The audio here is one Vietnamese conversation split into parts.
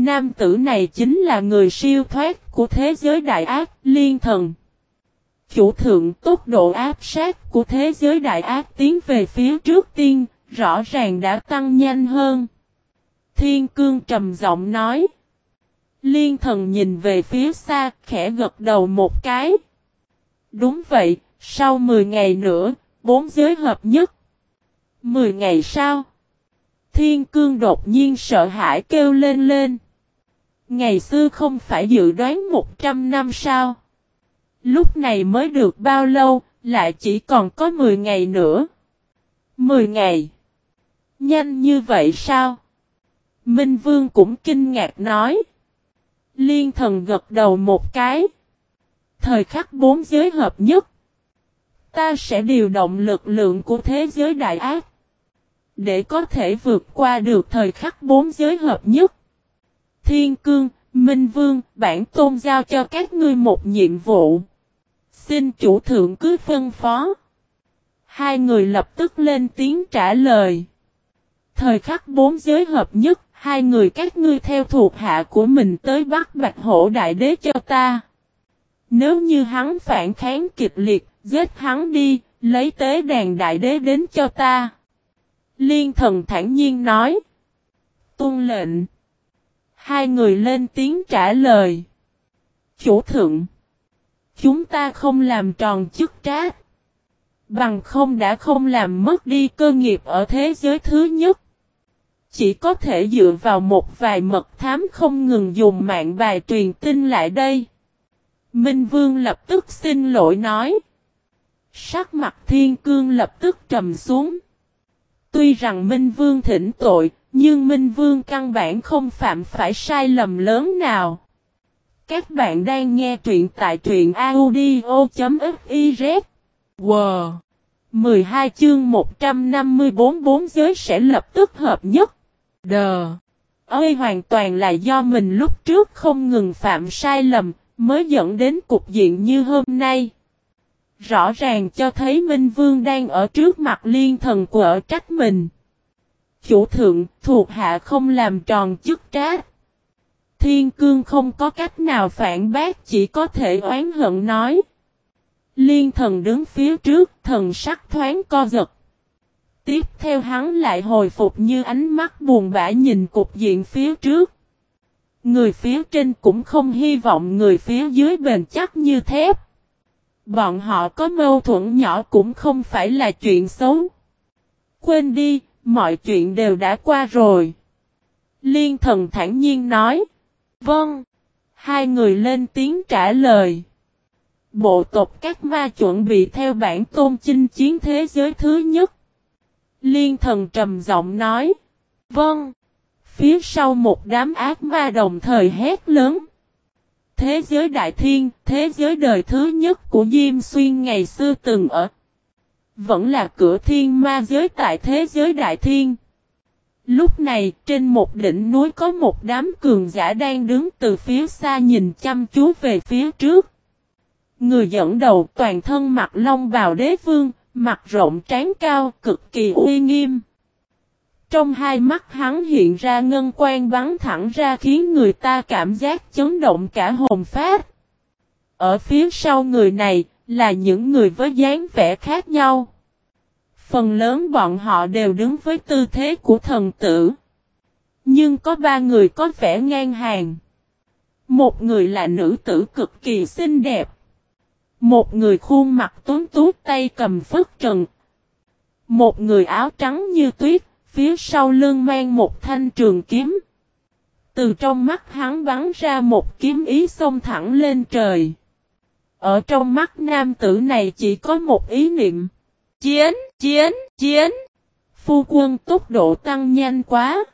Nam tử này chính là người siêu thoát của thế giới đại ác, liên thần. Chủ thượng tốc độ áp sát của thế giới đại ác tiến về phía trước tiên, rõ ràng đã tăng nhanh hơn. Thiên cương trầm giọng nói. Liên thần nhìn về phía xa, khẽ gật đầu một cái. Đúng vậy, sau 10 ngày nữa, bốn giới hợp nhất. 10 ngày sau. Thiên cương đột nhiên sợ hãi kêu lên lên. Ngày xưa không phải dự đoán 100 năm sao? Lúc này mới được bao lâu, lại chỉ còn có 10 ngày nữa. 10 ngày. Nhanh như vậy sao? Minh Vương cũng kinh ngạc nói. Liên thần gật đầu một cái. Thời khắc bốn giới hợp nhất. Ta sẽ điều động lực lượng của thế giới đại ác. Để có thể vượt qua được thời khắc bốn giới hợp nhất. Thiên cương, Minh Vương, bản tôn giao cho các ngươi một nhiệm vụ. Xin chủ thượng cứ phân phó. Hai người lập tức lên tiếng trả lời. Thời khắc bốn giới hợp nhất, hai người các ngươi theo thuộc hạ của mình tới bắt Bạch Hổ Đại Đế cho ta. Nếu như hắn phản kháng kịch liệt, giết hắn đi, lấy tế đàn Đại Đế đến cho ta. Liên thần thản nhiên nói. Tôn lệnh. Hai người lên tiếng trả lời. Chủ thượng. Chúng ta không làm tròn chức trách. Bằng không đã không làm mất đi cơ nghiệp ở thế giới thứ nhất. Chỉ có thể dựa vào một vài mật thám không ngừng dùng mạng bài truyền tin lại đây. Minh Vương lập tức xin lỗi nói. Sắc mặt thiên cương lập tức trầm xuống. Tuy rằng Minh Vương thỉnh tội, nhưng Minh Vương căn bản không phạm phải sai lầm lớn nào. Các bạn đang nghe truyện tại truyện audio.fiz. Wow! 12 chương 154 bốn giới sẽ lập tức hợp nhất. Đờ! Ơi hoàn toàn là do mình lúc trước không ngừng phạm sai lầm, mới dẫn đến cục diện như hôm nay. Rõ ràng cho thấy Minh Vương đang ở trước mặt liên thần của ở trách mình. Chủ thượng thuộc hạ không làm tròn chức trách. Thiên cương không có cách nào phản bác chỉ có thể oán hận nói. Liên thần đứng phía trước thần sắc thoáng co giật. Tiếp theo hắn lại hồi phục như ánh mắt buồn bã nhìn cục diện phía trước. Người phía trên cũng không hy vọng người phía dưới bền chắc như thép. Bọn họ có mâu thuẫn nhỏ cũng không phải là chuyện xấu. Quên đi, mọi chuyện đều đã qua rồi. Liên thần thản nhiên nói. Vâng. Hai người lên tiếng trả lời. Bộ tộc các ma chuẩn bị theo bản tôn chinh chiến thế giới thứ nhất. Liên thần trầm giọng nói. Vâng. Phía sau một đám ác ma đồng thời hét lớn. Thế giới đại thiên, thế giới đời thứ nhất của Diêm Xuyên ngày xưa từng ở. Vẫn là cửa thiên ma giới tại thế giới đại thiên. Lúc này, trên một đỉnh núi có một đám cường giả đang đứng từ phía xa nhìn chăm chú về phía trước. Người dẫn đầu toàn thân mặt long bào đế vương, mặt rộng trán cao, cực kỳ uy nghiêm. Trong hai mắt hắn hiện ra ngân quan bắn thẳng ra khiến người ta cảm giác chấn động cả hồn phát. Ở phía sau người này, là những người với dáng vẻ khác nhau. Phần lớn bọn họ đều đứng với tư thế của thần tử. Nhưng có ba người có vẻ ngang hàng. Một người là nữ tử cực kỳ xinh đẹp. Một người khuôn mặt tuấn tú tay cầm phất trần. Một người áo trắng như tuyết, phía sau lưng mang một thanh trường kiếm. Từ trong mắt hắn bắn ra một kiếm ý xông thẳng lên trời. Ở trong mắt nam tử này chỉ có một ý niệm. Chiến, chiến, chiến. Phu quân tốc độ tăng nhanh quá.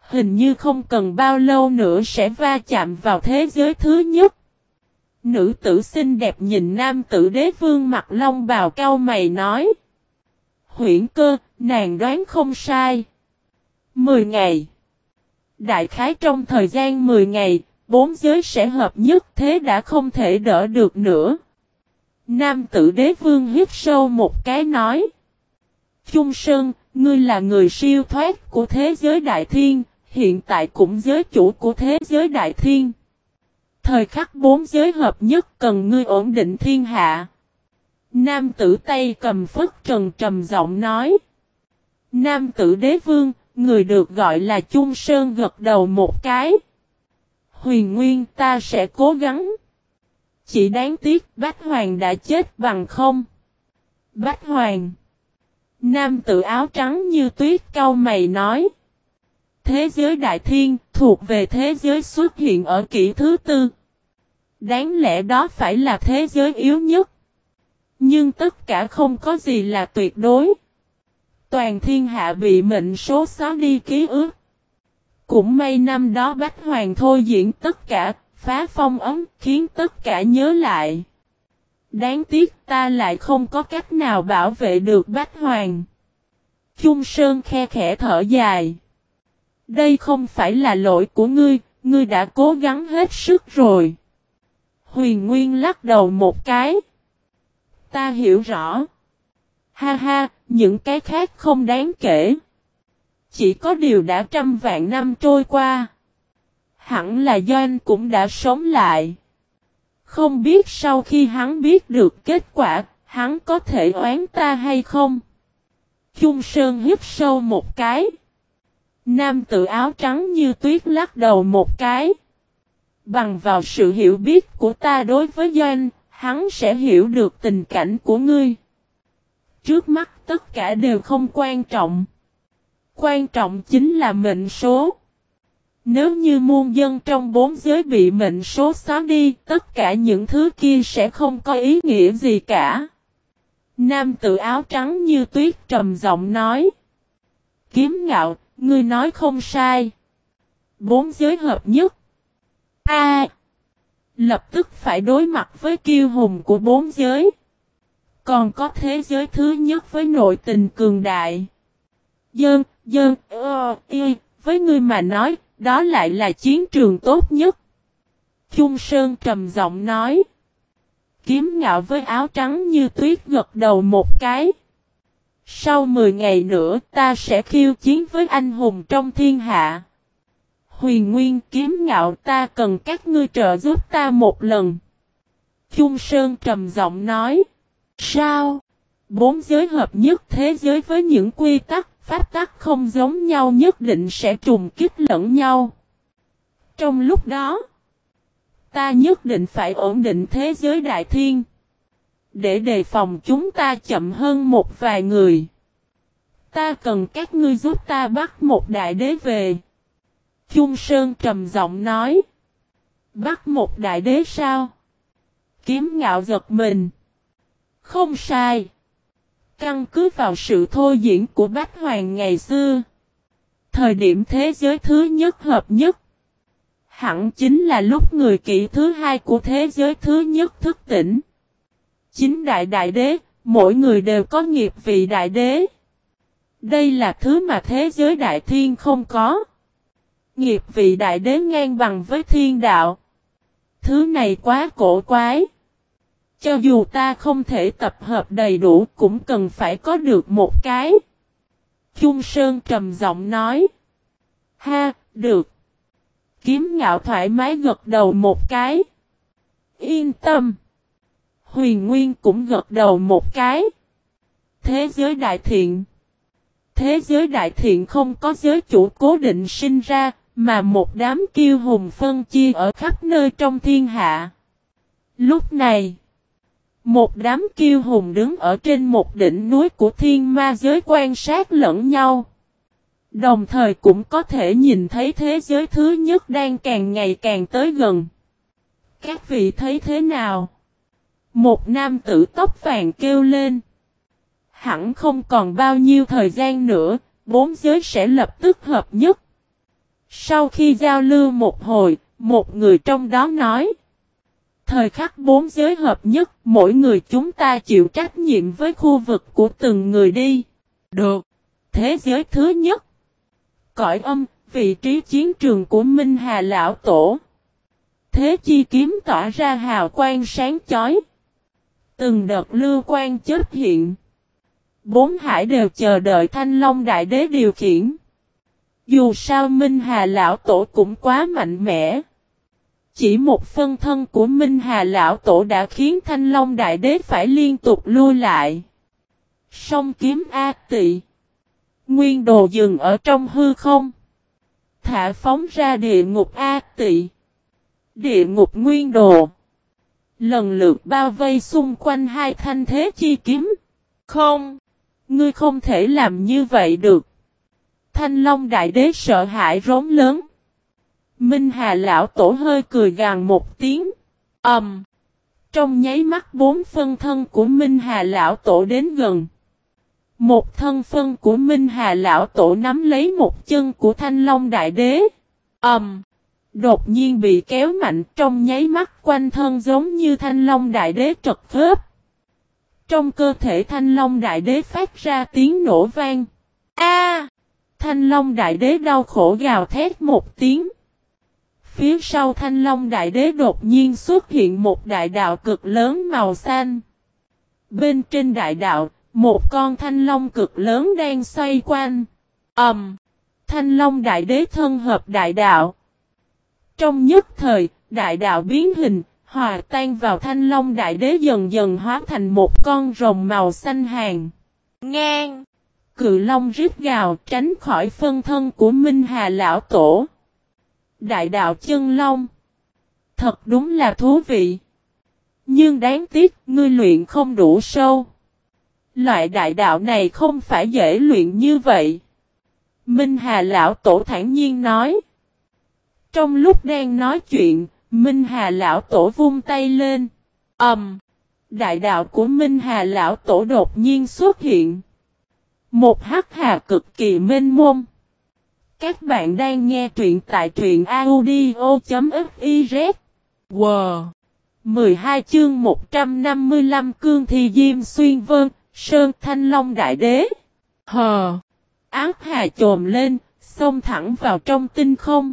Hình như không cần bao lâu nữa sẽ va chạm vào thế giới thứ nhất. Nữ tử xinh đẹp nhìn nam tử đế vương mặt long bào cao mày nói. Huyển cơ, nàng đoán không sai. Mười ngày. Đại khái trong thời gian 10 ngày, bốn giới sẽ hợp nhất thế đã không thể đỡ được nữa. Nam tử đế vương hít sâu một cái nói. Trung Sơn, ngươi là người siêu thoát của thế giới đại thiên, hiện tại cũng giới chủ của thế giới đại thiên. Thời khắc bốn giới hợp nhất cần ngươi ổn định thiên hạ. Nam tử Tây cầm phất trần trầm giọng nói. Nam tử đế vương, người được gọi là Trung Sơn gật đầu một cái. Huyền Nguyên, ta sẽ cố gắng. Chỉ đáng tiếc Bách Hoàng đã chết bằng không. Bách Hoàng. Nam tử áo trắng như tuyết cao mày nói. Thế giới đại thiên thuộc về thế giới xuất hiện ở kỷ thứ tư. Đáng lẽ đó phải là thế giới yếu nhất. Nhưng tất cả không có gì là tuyệt đối. Toàn thiên hạ bị mệnh số xóa đi ký ức. Cũng may năm đó Bách Hoàng thôi diễn tất cả, phá phong ấm, khiến tất cả nhớ lại. Đáng tiếc ta lại không có cách nào bảo vệ được Bách Hoàng. Trung Sơn khe khẽ thở dài. Đây không phải là lỗi của ngươi, ngươi đã cố gắng hết sức rồi. Huyền Nguyên lắc đầu một cái. Ta hiểu rõ. Ha ha, những cái khác không đáng kể. Chỉ có điều đã trăm vạn năm trôi qua. Hẳn là Doanh cũng đã sống lại. Không biết sau khi hắn biết được kết quả, hắn có thể oán ta hay không? Trung Sơn hít sâu một cái. Nam tự áo trắng như tuyết lắc đầu một cái. Bằng vào sự hiểu biết của ta đối với Doanh, hắn sẽ hiểu được tình cảnh của ngươi. Trước mắt tất cả đều không quan trọng. Quan trọng chính là mệnh số. Nếu như muôn dân trong bốn giới bị mệnh số xóa đi, tất cả những thứ kia sẽ không có ý nghĩa gì cả. Nam tự áo trắng như tuyết trầm giọng nói. Kiếm ngạo, ngươi nói không sai. Bốn giới hợp nhất. A. lập tức phải đối mặt với kiêu hùng của bốn giới. Còn có thế giới thứ nhất với nội tình cường đại. Dơn, dơn, ơ, y, với ngươi mà nói, đó lại là chiến trường tốt nhất. Trung Sơn trầm giọng nói. Kiếm ngạo với áo trắng như tuyết gật đầu một cái. Sau 10 ngày nữa ta sẽ khiêu chiến với anh hùng trong thiên hạ. Huyền Nguyên kiếm ngạo ta cần các ngươi trợ giúp ta một lần. Trung Sơn trầm giọng nói. Sao? Bốn giới hợp nhất thế giới với những quy tắc, pháp tắc không giống nhau nhất định sẽ trùng kích lẫn nhau. Trong lúc đó, ta nhất định phải ổn định thế giới đại thiên. Để đề phòng chúng ta chậm hơn một vài người. Ta cần các ngươi giúp ta bắt một đại đế về. Trung Sơn trầm giọng nói. Bắt một đại đế sao? Kiếm ngạo giật mình. Không sai. Căn cứ vào sự thôi diễn của Bách Hoàng ngày xưa. Thời điểm thế giới thứ nhất hợp nhất. Hẳn chính là lúc người kỵ thứ hai của thế giới thứ nhất thức tỉnh. Chính đại đại đế, mỗi người đều có nghiệp vị đại đế. Đây là thứ mà thế giới đại thiên không có. Nghiệp vị đại đế ngang bằng với thiên đạo. Thứ này quá cổ quái. Cho dù ta không thể tập hợp đầy đủ cũng cần phải có được một cái. Trung Sơn trầm giọng nói. Ha, được. Kiếm ngạo thoải mái gật đầu một cái. Yên tâm. Huyền Nguyên cũng gật đầu một cái. Thế giới đại thiện. Thế giới đại thiện không có giới chủ cố định sinh ra, mà một đám kiêu hùng phân chia ở khắp nơi trong thiên hạ. Lúc này, một đám kiêu hùng đứng ở trên một đỉnh núi của thiên ma giới quan sát lẫn nhau. Đồng thời cũng có thể nhìn thấy thế giới thứ nhất đang càng ngày càng tới gần. Các vị thấy thế nào? Một nam tử tóc vàng kêu lên. Hẳn không còn bao nhiêu thời gian nữa, bốn giới sẽ lập tức hợp nhất. Sau khi giao lưu một hồi, một người trong đó nói. Thời khắc bốn giới hợp nhất, mỗi người chúng ta chịu trách nhiệm với khu vực của từng người đi. Được. Thế giới thứ nhất. Cõi âm, vị trí chiến trường của Minh Hà Lão Tổ. Thế chi kiếm tỏa ra hào quang sáng chói. Từng đợt lưu quan chết hiện. Bốn hải đều chờ đợi Thanh Long Đại Đế điều khiển. Dù sao Minh Hà Lão Tổ cũng quá mạnh mẽ. Chỉ một phân thân của Minh Hà Lão Tổ đã khiến Thanh Long Đại Đế phải liên tục lui lại. Song kiếm A tị. Nguyên đồ dừng ở trong hư không. Thả phóng ra địa ngục A tị. Địa ngục nguyên đồ. Lần lượt bao vây xung quanh hai thanh thế chi kiếm. Không. Ngươi không thể làm như vậy được. Thanh Long Đại Đế sợ hãi rống lớn. Minh Hà Lão Tổ hơi cười gàn một tiếng. ầm Um, trong nháy mắt bốn phân thân của Minh Hà Lão Tổ đến gần. Một thân phân của Minh Hà Lão Tổ nắm lấy một chân của Thanh Long Đại Đế. ầm Um, đột nhiên bị kéo mạnh trong nháy mắt quanh thân giống như Thanh Long Đại Đế trật khớp. Trong cơ thể Thanh Long Đại Đế phát ra tiếng nổ vang. A! thanh Long Đại Đế đau khổ gào thét một tiếng. Phía sau Thanh Long Đại Đế đột nhiên xuất hiện một đại đạo cực lớn màu xanh. Bên trên đại đạo, một con Thanh Long cực lớn đang xoay quanh. Ẩm! Um, thanh Long Đại Đế thân hợp đại đạo. Trong nhất thời, đại đạo biến hình, hòa tan vào Thanh Long Đại Đế dần dần hóa thành một con rồng màu xanh hàng. Ngang! Cự Long rít gào tránh khỏi phân thân của Minh Hà Lão Tổ. Đại đạo chân long. Thật đúng là thú vị. Nhưng đáng tiếc ngươi luyện không đủ sâu. Loại đại đạo này không phải dễ luyện như vậy. Minh Hà Lão Tổ thản nhiên nói. Trong lúc đang nói chuyện, Minh Hà Lão Tổ vung tay lên. Ẩm. Um, đại đạo của Minh Hà Lão Tổ đột nhiên xuất hiện. Một hắc hà cực kỳ mênh mông. Các bạn đang nghe truyện tại truyện audio.fiz. Wow! 12 chương 155 cương thi diêm xuyên vân, sơn thanh long đại đế. Hờ! Ác hà trồm lên, xông thẳng vào trong tinh không.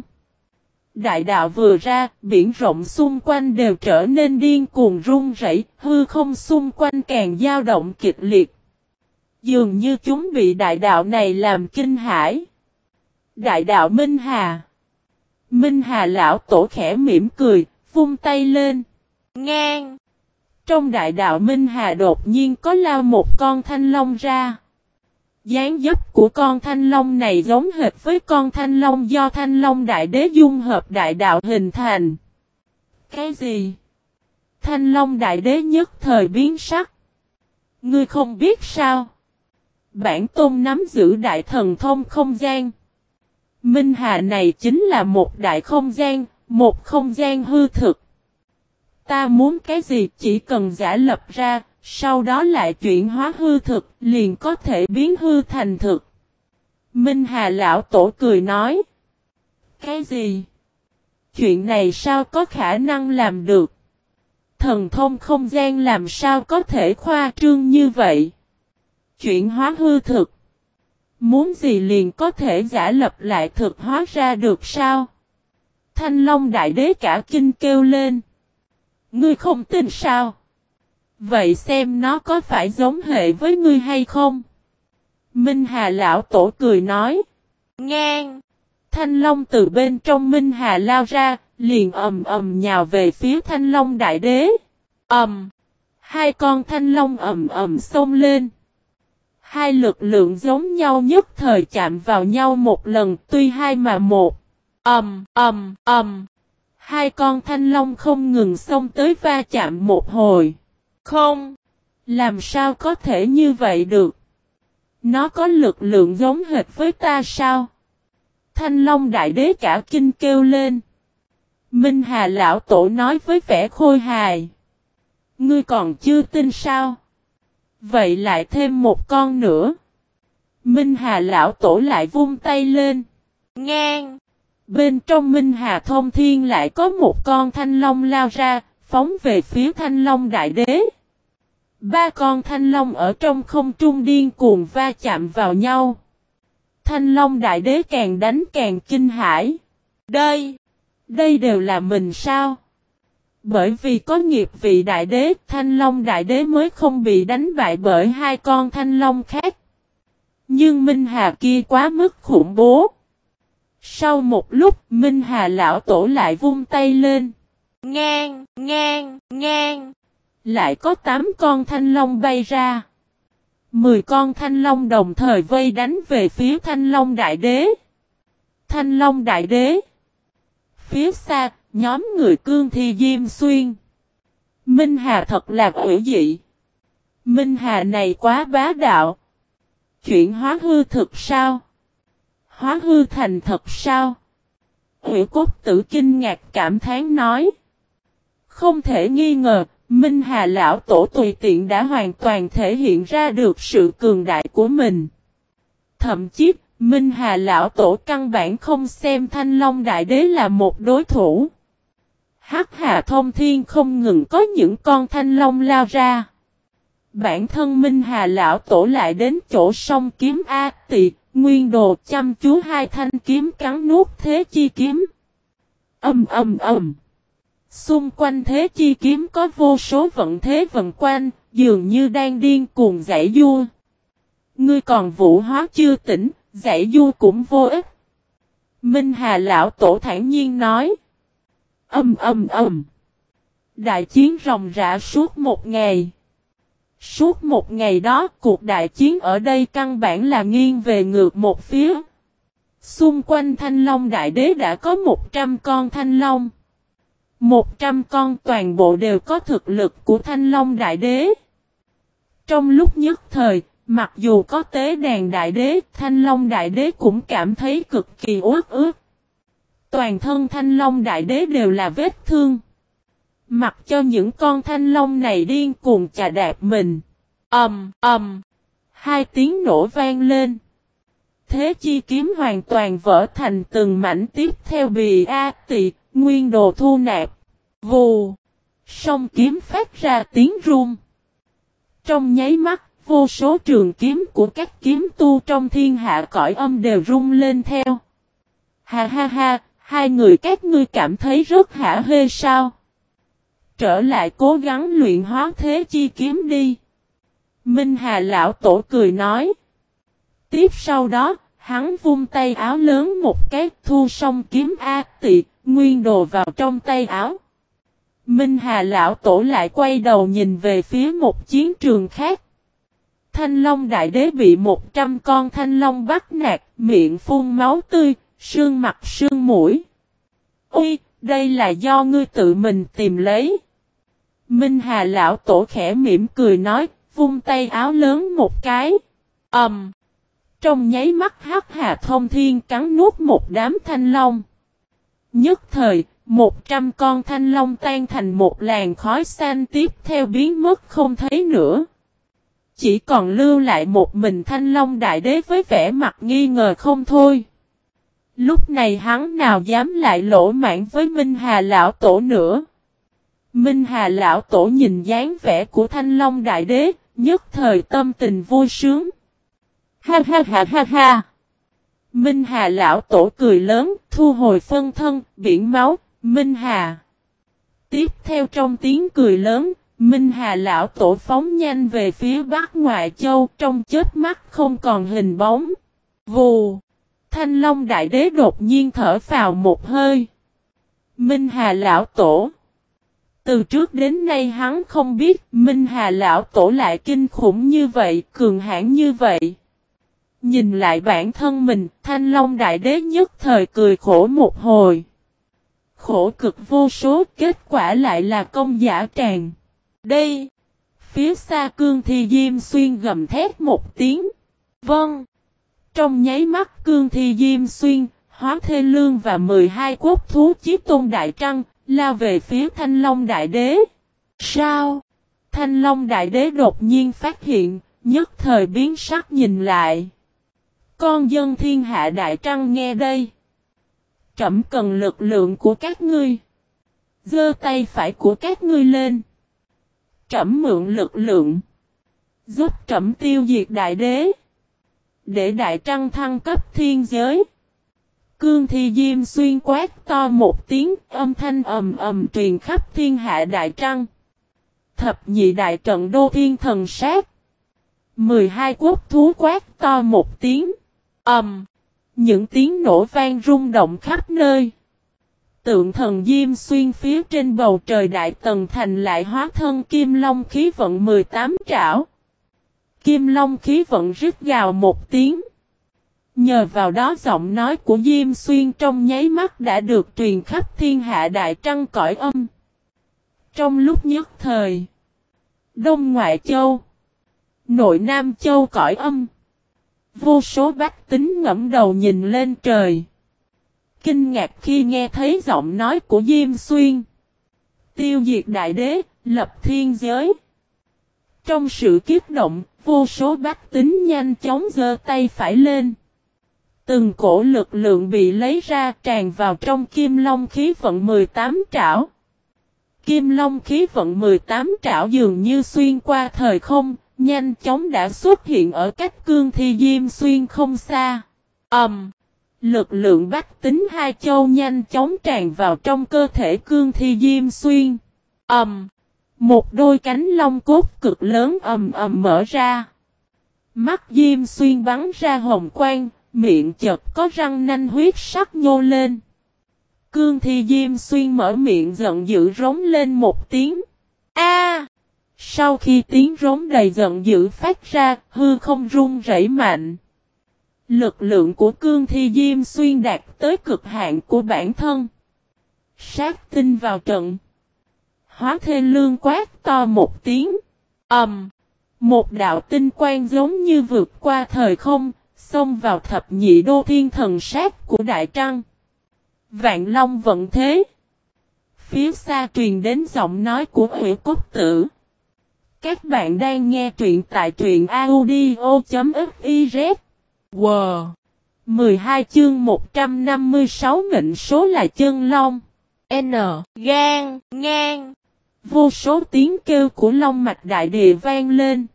Đại đạo vừa ra, biển rộng xung quanh đều trở nên điên cuồng rung rẩy, hư không xung quanh càng dao động kịch liệt. Dường như chúng bị đại đạo này làm kinh hãi. Đại đạo Minh Hà. Minh Hà lão tổ khẽ mỉm cười, vung tay lên. Ngang. Trong đại đạo Minh Hà đột nhiên có lao một con thanh long ra. Gián dấp của con thanh long này giống hệt với con thanh long do thanh long đại đế dung hợp đại đạo hình thành. Cái gì? Thanh long đại đế nhất thời biến sắc. Ngươi không biết sao? Bản tôn nắm giữ đại thần thông không gian. Minh Hà này chính là một đại không gian, một không gian hư thực. Ta muốn cái gì chỉ cần giả lập ra, sau đó lại chuyển hóa hư thực, liền có thể biến hư thành thực. Minh Hà lão tổ cười nói. Cái gì? Chuyện này sao có khả năng làm được? Thần thông không gian làm sao có thể khoa trương như vậy? Chuyển hóa hư thực. Muốn gì liền có thể giả lập lại thực hóa ra được sao? Thanh Long Đại Đế cả kinh kêu lên. Ngươi không tin sao? Vậy xem nó có phải giống hệ với ngươi hay không? Minh Hà Lão Tổ cười nói. Ngang! Thanh Long từ bên trong Minh Hà lao ra, liền ầm ầm nhào về phía Thanh Long Đại Đế. Ầm! Hai con Thanh Long ầm ầm xông lên. Hai lực lượng giống nhau nhất thời chạm vào nhau một lần, tuy hai mà một. âm âm âm Hai con thanh long không ngừng xông tới va chạm một hồi. Không. Làm sao có thể như vậy được? Nó có lực lượng giống hệt với ta sao? Thanh long đại đế cả kinh kêu lên. Minh Hà lão tổ nói với vẻ khôi hài. Ngươi còn chưa tin sao? Vậy lại thêm một con nữa. Minh Hà lão tổ lại vung tay lên. Ngang. Bên trong Minh Hà thông thiên lại có một con thanh long lao ra, phóng về phía thanh long đại đế. Ba con thanh long ở trong không trung điên cuồng va chạm vào nhau. Thanh long đại đế càng đánh càng kinh hãi. Đây! Đây đều là mình sao? Bởi vì có nghiệp vị đại đế, thanh long đại đế mới không bị đánh bại bởi hai con thanh long khác. Nhưng Minh Hà kia quá mức khủng bố. Sau một lúc Minh Hà lão tổ lại vung tay lên. Ngang, ngang, ngang. Lại có tám con thanh long bay ra. Mười con thanh long đồng thời vây đánh về phía thanh long đại đế. Thanh long đại đế. Phía xa, nhóm người cương thi diêm xuyên. Minh Hà thật là quỷ dị. Minh Hà này quá bá đạo. Chuyện hóa hư thực sao? Hóa hư thành thật sao? Quỷ cốt tử kinh ngạc cảm thán nói. Không thể nghi ngờ, Minh Hà Lão Tổ tùy tiện đã hoàn toàn thể hiện ra được sự cường đại của mình. Thậm chí, Minh Hà Lão Tổ căn bản không xem Thanh Long Đại Đế là một đối thủ. Hắc Hà Thông Thiên không ngừng có những con Thanh Long lao ra. Bản thân Minh Hà Lão Tổ lại đến chỗ sông kiếm A tị, nguyên đồ chăm chú hai thanh kiếm cắn nuốt thế chi kiếm. Âm âm âm. Xung quanh thế chi kiếm có vô số vận thế vận quanh, dường như đang điên cuồng giải vua. Ngươi còn vũ hóa chưa tỉnh, giải vua cũng vô ích. Minh Hà Lão Tổ thản nhiên nói. Âm âm âm. Đại chiến rồng rã suốt một ngày. Suốt một ngày đó cuộc đại chiến ở đây căn bản là nghiêng về ngược một phía. Xung quanh thanh long đại đế đã có 100 con thanh long. 100 con toàn bộ đều có thực lực của thanh long đại đế. Trong lúc nhất thời, mặc dù có tế đàn đại đế, thanh long đại đế cũng cảm thấy cực kỳ uất ước. Toàn thân thanh long đại đế đều là vết thương. Mặc cho những con thanh long này điên cuồng chà đạp mình. ầm ầm, hai tiếng nổ vang lên. Thế chi kiếm hoàn toàn vỡ thành từng mảnh tiếp theo bì a tị, nguyên đồ thu nạp. Vù, song kiếm phát ra tiếng rung. Trong nháy mắt, vô số trường kiếm của các kiếm tu trong thiên hạ cõi âm đều rung lên theo. Ha ha ha, hai người các ngươi cảm thấy rất hả hê sao? trở lại cố gắng luyện hóa thế chi kiếm đi. Minh Hà lão tổ cười nói. Tiếp sau đó, hắn vung tay áo lớn một cái thu xong kiếm A tị, nguyên đồ vào trong tay áo. Minh Hà lão tổ lại quay đầu nhìn về phía một chiến trường khác. Thanh Long đại đế bị một trăm con thanh long bắt nạt, miệng phun máu tươi, sương mặt sương mũi. ui, đây là do ngươi tự mình tìm lấy. Minh Hà lão tổ khẽ mỉm cười nói, vung tay áo lớn một cái. Ầm. Um, trong nháy mắt Hắc Hà Thông Thiên cắn nuốt một đám thanh long. Nhất thời, một trăm con thanh long tan thành một làn khói xanh tiếp theo biến mất không thấy nữa. Chỉ còn lưu lại một mình thanh long đại đế với vẻ mặt nghi ngờ không thôi. Lúc này hắn nào dám lại lỗ mãn với Minh Hà lão tổ nữa. Minh Hà lão tổ nhìn dáng vẻ của Thanh Long Đại Đế, nhất thời tâm tình vui sướng. Ha ha ha ha ha. Minh Hà lão tổ cười lớn, thu hồi phân thân, biển máu, Minh Hà. Tiếp theo trong tiếng cười lớn, Minh Hà lão tổ phóng nhanh về phía Bắc Ngoại Châu trong chết mắt không còn hình bóng. Vù! Thanh Long Đại Đế đột nhiên thở vào một hơi. Minh Hà lão tổ. Từ trước đến nay hắn không biết Minh Hà Lão Tổ lại kinh khủng như vậy, cường hãn như vậy. Nhìn lại bản thân mình, Thanh Long Đại Đế nhất thời cười khổ một hồi. Khổ cực vô số, kết quả lại là công giả tràn. Đây! Phía xa cương thi diêm xuyên gầm thét một tiếng. Vâng! Trong nháy mắt cương thi diêm xuyên, hóa thê lương và 12 quốc thú chiếc tôn đại trăng, lao về phía Thanh Long Đại Đế. Sao? Thanh Long Đại Đế đột nhiên phát hiện, nhất thời biến sắc nhìn lại. Con dân thiên hạ Đại Trăng nghe đây. Trẩm cần lực lượng của các ngươi. Dơ tay phải của các ngươi lên. Trẩm mượn lực lượng. Giúp trẩm tiêu diệt đại đế. Để đại trăng thăng cấp thiên giới. Cương thi diêm xuyên quát to một tiếng, âm thanh ầm ầm truyền khắp thiên hạ đại trăng. Thập nhị đại trận đô thiên thần sát. 12 quốc thú quát to một tiếng. Ầm. Những tiếng nổ vang rung động khắp nơi. Tượng thần Diêm Xuyên phía trên bầu trời đại tầng thành lại hóa thân Kim Long khí vận 18 trảo. Kim Long khí vận rít gào một tiếng. Nhờ vào đó giọng nói của Diêm Xuyên trong nháy mắt đã được truyền khắp thiên hạ đại trăng cõi âm. Trong lúc nhất thời, Đông Ngoại Châu, Nội Nam Châu cõi âm, vô số bách tính ngẫm đầu nhìn lên trời. Kinh ngạc khi nghe thấy giọng nói của Diêm Xuyên. Tiêu diệt đại đế, lập thiên giới. Trong sự kiếp động, vô số bách tính nhanh chóng giơ tay phải lên. Từng cổ lực lượng bị lấy ra tràn vào trong kim long khí vận 18 trảo. Kim long khí vận 18 trảo dường như xuyên qua thời không, nhanh chóng đã xuất hiện ở cách cương thi diêm xuyên không xa. Ẩm! Um, lực lượng bách tính hai châu nhanh chóng tràn vào trong cơ thể cương thi diêm xuyên. Ẩm! Um, một đôi cánh long cốt cực lớn ầm ầm mở ra. Mắt diêm xuyên bắn ra hồng quang, miệng chật có răng nanh huyết sắc nhô lên. Cương thi diêm xuyên mở miệng giận dữ rống lên một tiếng. A! Sau khi tiếng rống đầy giận dữ phát ra, hư không rung rẩy mạnh. Lực lượng của cương thi diêm xuyên đạt tới cực hạn của bản thân. Sát tinh vào trận. Hóa thê lương quát to một tiếng. ầm, um, Một đạo tinh quang giống như vượt qua thời không, xông vào thập nhị đô thiên thần sát của Đại Trăng. Vạn Long vận thế. Phía xa truyền đến giọng nói của Huệ Cốt Tử. Các bạn đang nghe truyện tại truyện audio.fiz. Wow! 12 chương 156 mệnh số là chân long. N. Gan, ngang. Vô số tiếng kêu của long mạch đại địa vang lên.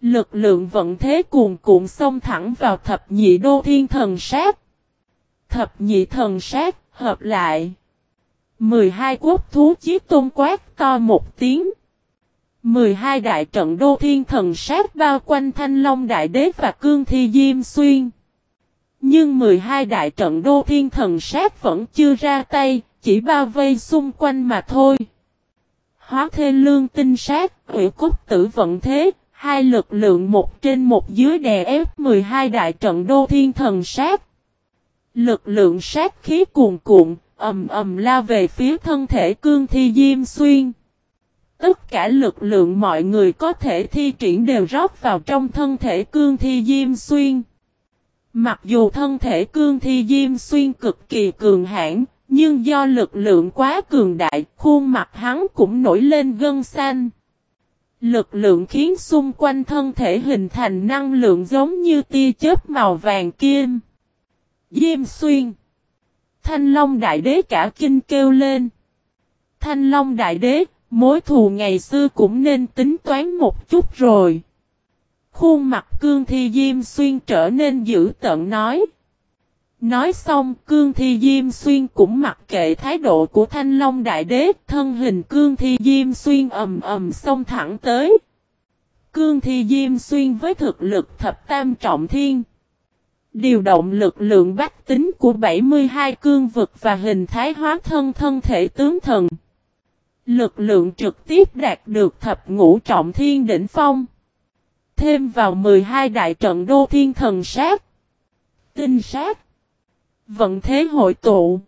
Lực lượng vận thế cuồn cuộn xông thẳng vào thập nhị đô thiên thần sát. Thập nhị thần sát, hợp lại. 12 quốc thú chí tôn quát to một tiếng. 12 đại trận đô thiên thần sát bao quanh thanh long đại đế và cương thi diêm xuyên. Nhưng 12 đại trận đô thiên thần sát vẫn chưa ra tay, chỉ bao vây xung quanh mà thôi. Hóa thê lương tinh sát, ủy cốt tử vận thế, hai lực lượng một trên một dưới đè ép 12 đại trận đô thiên thần sát. Lực lượng sát khí cuồn cuộn, ầm ầm lao về phía thân thể cương thi diêm xuyên. Tất cả lực lượng mọi người có thể thi triển đều rót vào trong thân thể cương thi diêm xuyên. Mặc dù thân thể cương thi diêm xuyên cực kỳ cường hãn, nhưng do lực lượng quá cường đại, khuôn mặt hắn cũng nổi lên gân xanh. Lực lượng khiến xung quanh thân thể hình thành năng lượng giống như tia chớp màu vàng kim. Diêm xuyên. Thanh Long Đại Đế cả kinh kêu lên. Thanh Long Đại Đế, mối thù ngày xưa cũng nên tính toán một chút rồi. Khuôn mặt cương thi Diêm Xuyên trở nên dữ tợn nói. Nói xong cương thi Diêm Xuyên cũng mặc kệ thái độ của Thanh Long Đại Đế, thân hình cương thi Diêm Xuyên ầm ầm xông thẳng tới. Cương thi Diêm Xuyên với thực lực thập tam trọng thiên. Điều động lực lượng bách tính của 72 cương vực và hình thái hóa thân thân thể tướng thần. Lực lượng trực tiếp đạt được thập ngũ trọng thiên đỉnh phong. Thêm vào 12 đại trận đô thiên thần sát. Tinh sát. Vận thế hội tụ.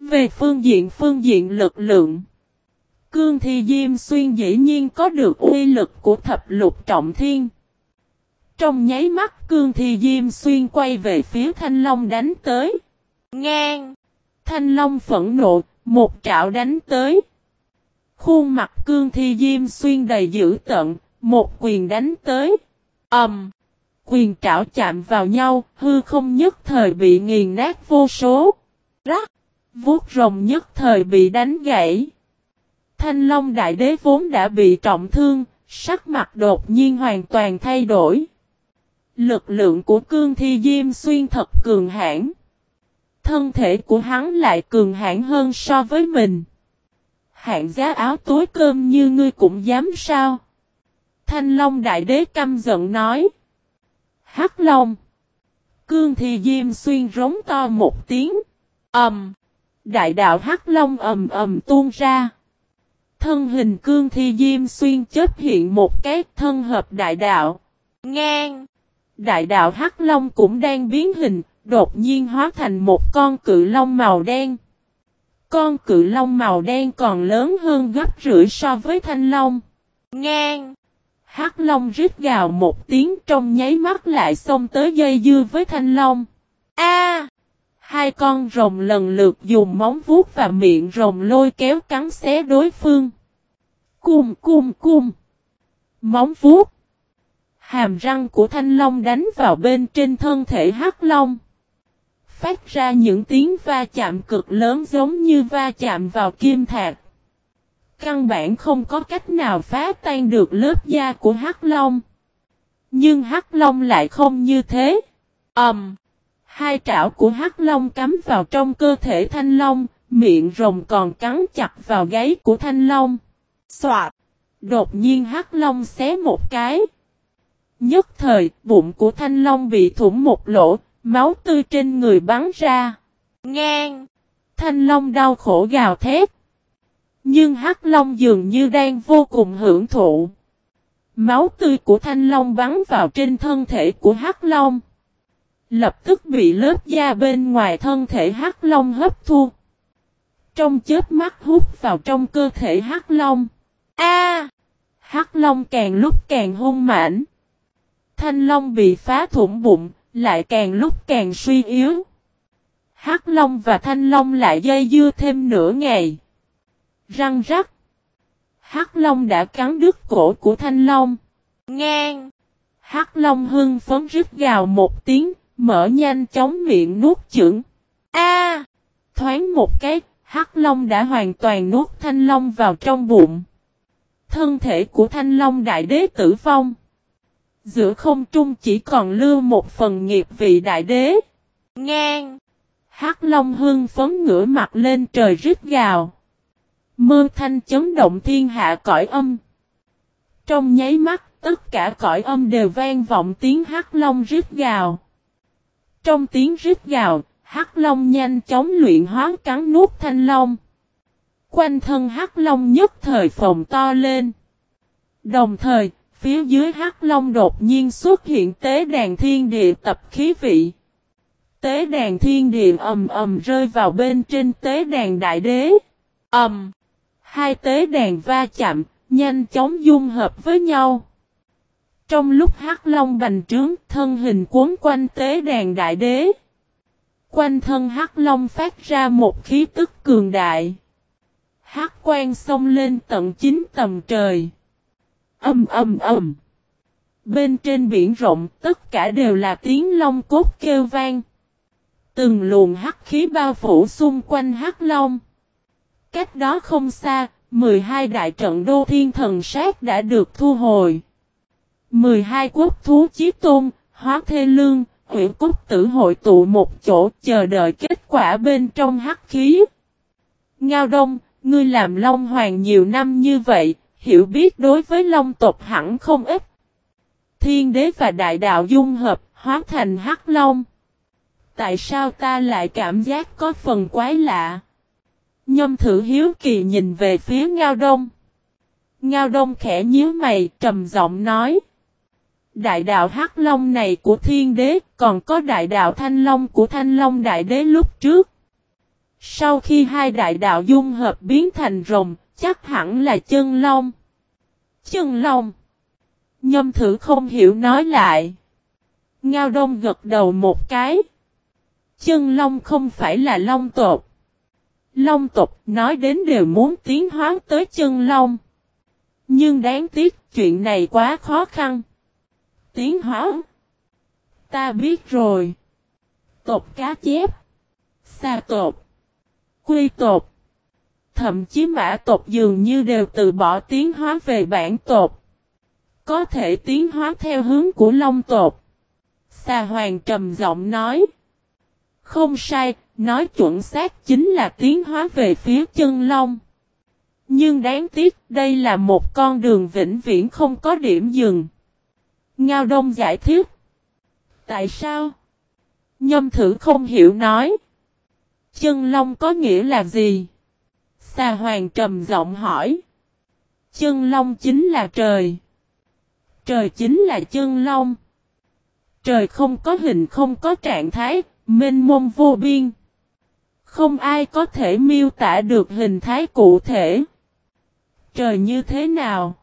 Về phương diện phương diện lực lượng. Cương Thi Diêm Xuyên dĩ nhiên có được uy lực của thập lục trọng thiên. Trong nháy mắt Cương Thi Diêm Xuyên quay về phía Thanh Long đánh tới. Ngang! Thanh Long phẫn nộ, một trạo đánh tới. Khuôn mặt Cương Thi Diêm Xuyên đầy dữ tận, một quyền đánh tới. Ẩm! Um, quyền trảo chạm vào nhau, hư không nhất thời bị nghiền nát vô số. Rắc! Vuốt rồng nhất thời bị đánh gãy. Thanh Long Đại Đế vốn đã bị trọng thương, sắc mặt đột nhiên hoàn toàn thay đổi. Lực lượng của cương thi diêm xuyên thật cường hãn. Thân thể của hắn lại cường hãn hơn so với mình. Hạng giá áo tối cơm như ngươi cũng dám sao? Thanh Long Đại Đế căm giận nói. Hắc Long. Cương Thi Diêm Xuyên rống to một tiếng. Ầm. đại đạo Hắc Long ầm ầm tuôn ra. Thân hình Cương Thi Diêm Xuyên chết hiện một cái thân hợp đại đạo. Ngang. Đại đạo Hắc Long cũng đang biến hình, đột nhiên hóa thành một con cự long màu đen. Con cự long màu đen còn lớn hơn gấp rưỡi so với thanh long. Ngang. Hắc long rít gào một tiếng trong nháy mắt lại xông tới dây dưa với thanh long. A! hai con rồng lần lượt dùng móng vuốt và miệng rồng lôi kéo cắn xé đối phương. Cung cung cung. Móng vuốt. Hàm răng của thanh long đánh vào bên trên thân thể hắc long phát ra những tiếng va chạm cực lớn giống như va chạm vào kim thạch. Căn bản không có cách nào phá tan được lớp da của Hắc Long. Nhưng Hắc Long lại không như thế. Ầm. Um, hai trảo của Hắc Long cắm vào trong cơ thể Thanh Long, miệng rồng còn cắn chặt vào gáy của Thanh Long. Soạt. Đột nhiên Hắc Long xé một cái. Nhất thời, bụng của Thanh Long bị thủng một lỗ, Máu tươi trên người bắn ra. Ngang. Thanh Long đau khổ gào thét. Nhưng Hắc Long dường như đang vô cùng hưởng thụ. Máu tươi của Thanh Long bắn vào trên thân thể của Hắc Long. Lập tức bị lớp da bên ngoài thân thể Hắc Long hấp thu. Trong chết mắt hút vào trong cơ thể Hắc Long. A! Hắc Long càng lúc càng hung mãnh. Thanh Long bị phá thủng bụng, lại càng lúc càng suy yếu. Hắc Long và Thanh Long lại dây dưa thêm nửa ngày. Răng rắc. Hắc Long đã cắn đứt cổ của Thanh Long. Ngang. Hắc Long hưng phấn rít gào một tiếng, mở nhanh chóng miệng nuốt chửng. A! thoáng một cái, Hắc Long đã hoàn toàn nuốt Thanh Long vào trong bụng. Thân thể của Thanh Long đại đế tử vong. Giữa không trung chỉ còn lưu một phần nghiệp vị đại đế. Ngang. Hắc Long hưng phấn ngửa mặt lên trời rít gào. Mơ thanh chấn động thiên hạ cõi âm. Trong nháy mắt, tất cả cõi âm đều vang vọng tiếng Hắc Long rít gào. Trong tiếng rít gào, Hắc Long nhanh chóng luyện hóa cắn nuốt thanh long. Quanh thân Hắc Long nhất thời phồng to lên. Đồng thời, Phía dưới hắc long đột nhiên xuất hiện tế đàn thiên địa tập khí vị. Tế đàn thiên địa ầm ầm rơi vào bên trên tế đàn đại đế. Ầm. Hai tế đàn va chạm, nhanh chóng dung hợp với nhau. Trong lúc hắc long bành trướng, thân hình cuốn quanh tế đàn đại đế. Quanh thân hắc long phát ra một khí tức cường đại. Hắc quang xông lên tận chín tầng trời. Âm âm âm. Bên trên biển rộng tất cả đều là tiếng long cốt kêu vang. Từng luồng hắc khí bao phủ xung quanh hắc long. Cách đó không xa, 12 đại trận đô thiên thần sát đã được thu hồi. 12 quốc thú chí tôn, hóa thê lương, huyện cốt tử hội tụ một chỗ chờ đợi kết quả bên trong hắc khí. Ngao Đông, ngươi làm Long Hoàng nhiều năm như vậy, hiểu biết đối với long tộc hẳn không ít. Thiên đế và đại đạo dung hợp, hóa thành hắc long. Tại sao ta lại cảm giác có phần quái lạ? Nhâm thử hiếu kỳ nhìn về phía Ngao Đông. Ngao Đông khẽ nhíu mày, trầm giọng nói. Đại đạo Hắc Long này của thiên đế, còn có đại đạo Thanh Long của Thanh Long đại đế lúc trước. Sau khi hai đại đạo dung hợp biến thành rồng, chắc hẳn là chân long. Chân long. Nhâm thử không hiểu nói lại. Ngao đông gật đầu một cái. Chân long không phải là long tộc. Long tộc nói đến đều muốn tiến hóa tới chân long. Nhưng đáng tiếc, chuyện này quá khó khăn. Tiến hóa. Ta biết rồi. Tộc cá chép. Xa tộc. Quy tộc thậm chí mã tộc dường như đều từ bỏ tiến hóa về bản tộc. Có thể tiến hóa theo hướng của long tộc. Xà hoàng trầm giọng nói. Không sai, nói chuẩn xác chính là tiến hóa về phía chân long. Nhưng đáng tiếc đây là một con đường vĩnh viễn không có điểm dừng. Ngao Đông giải thích. Tại sao? Nhâm thử không hiểu nói. Chân long có nghĩa là gì? Xà hoàng trầm giọng hỏi. Chân long chính là trời. Trời chính là chân long. Trời không có hình không có trạng thái, mênh mông vô biên. Không ai có thể miêu tả được hình thái cụ thể. Trời như thế nào?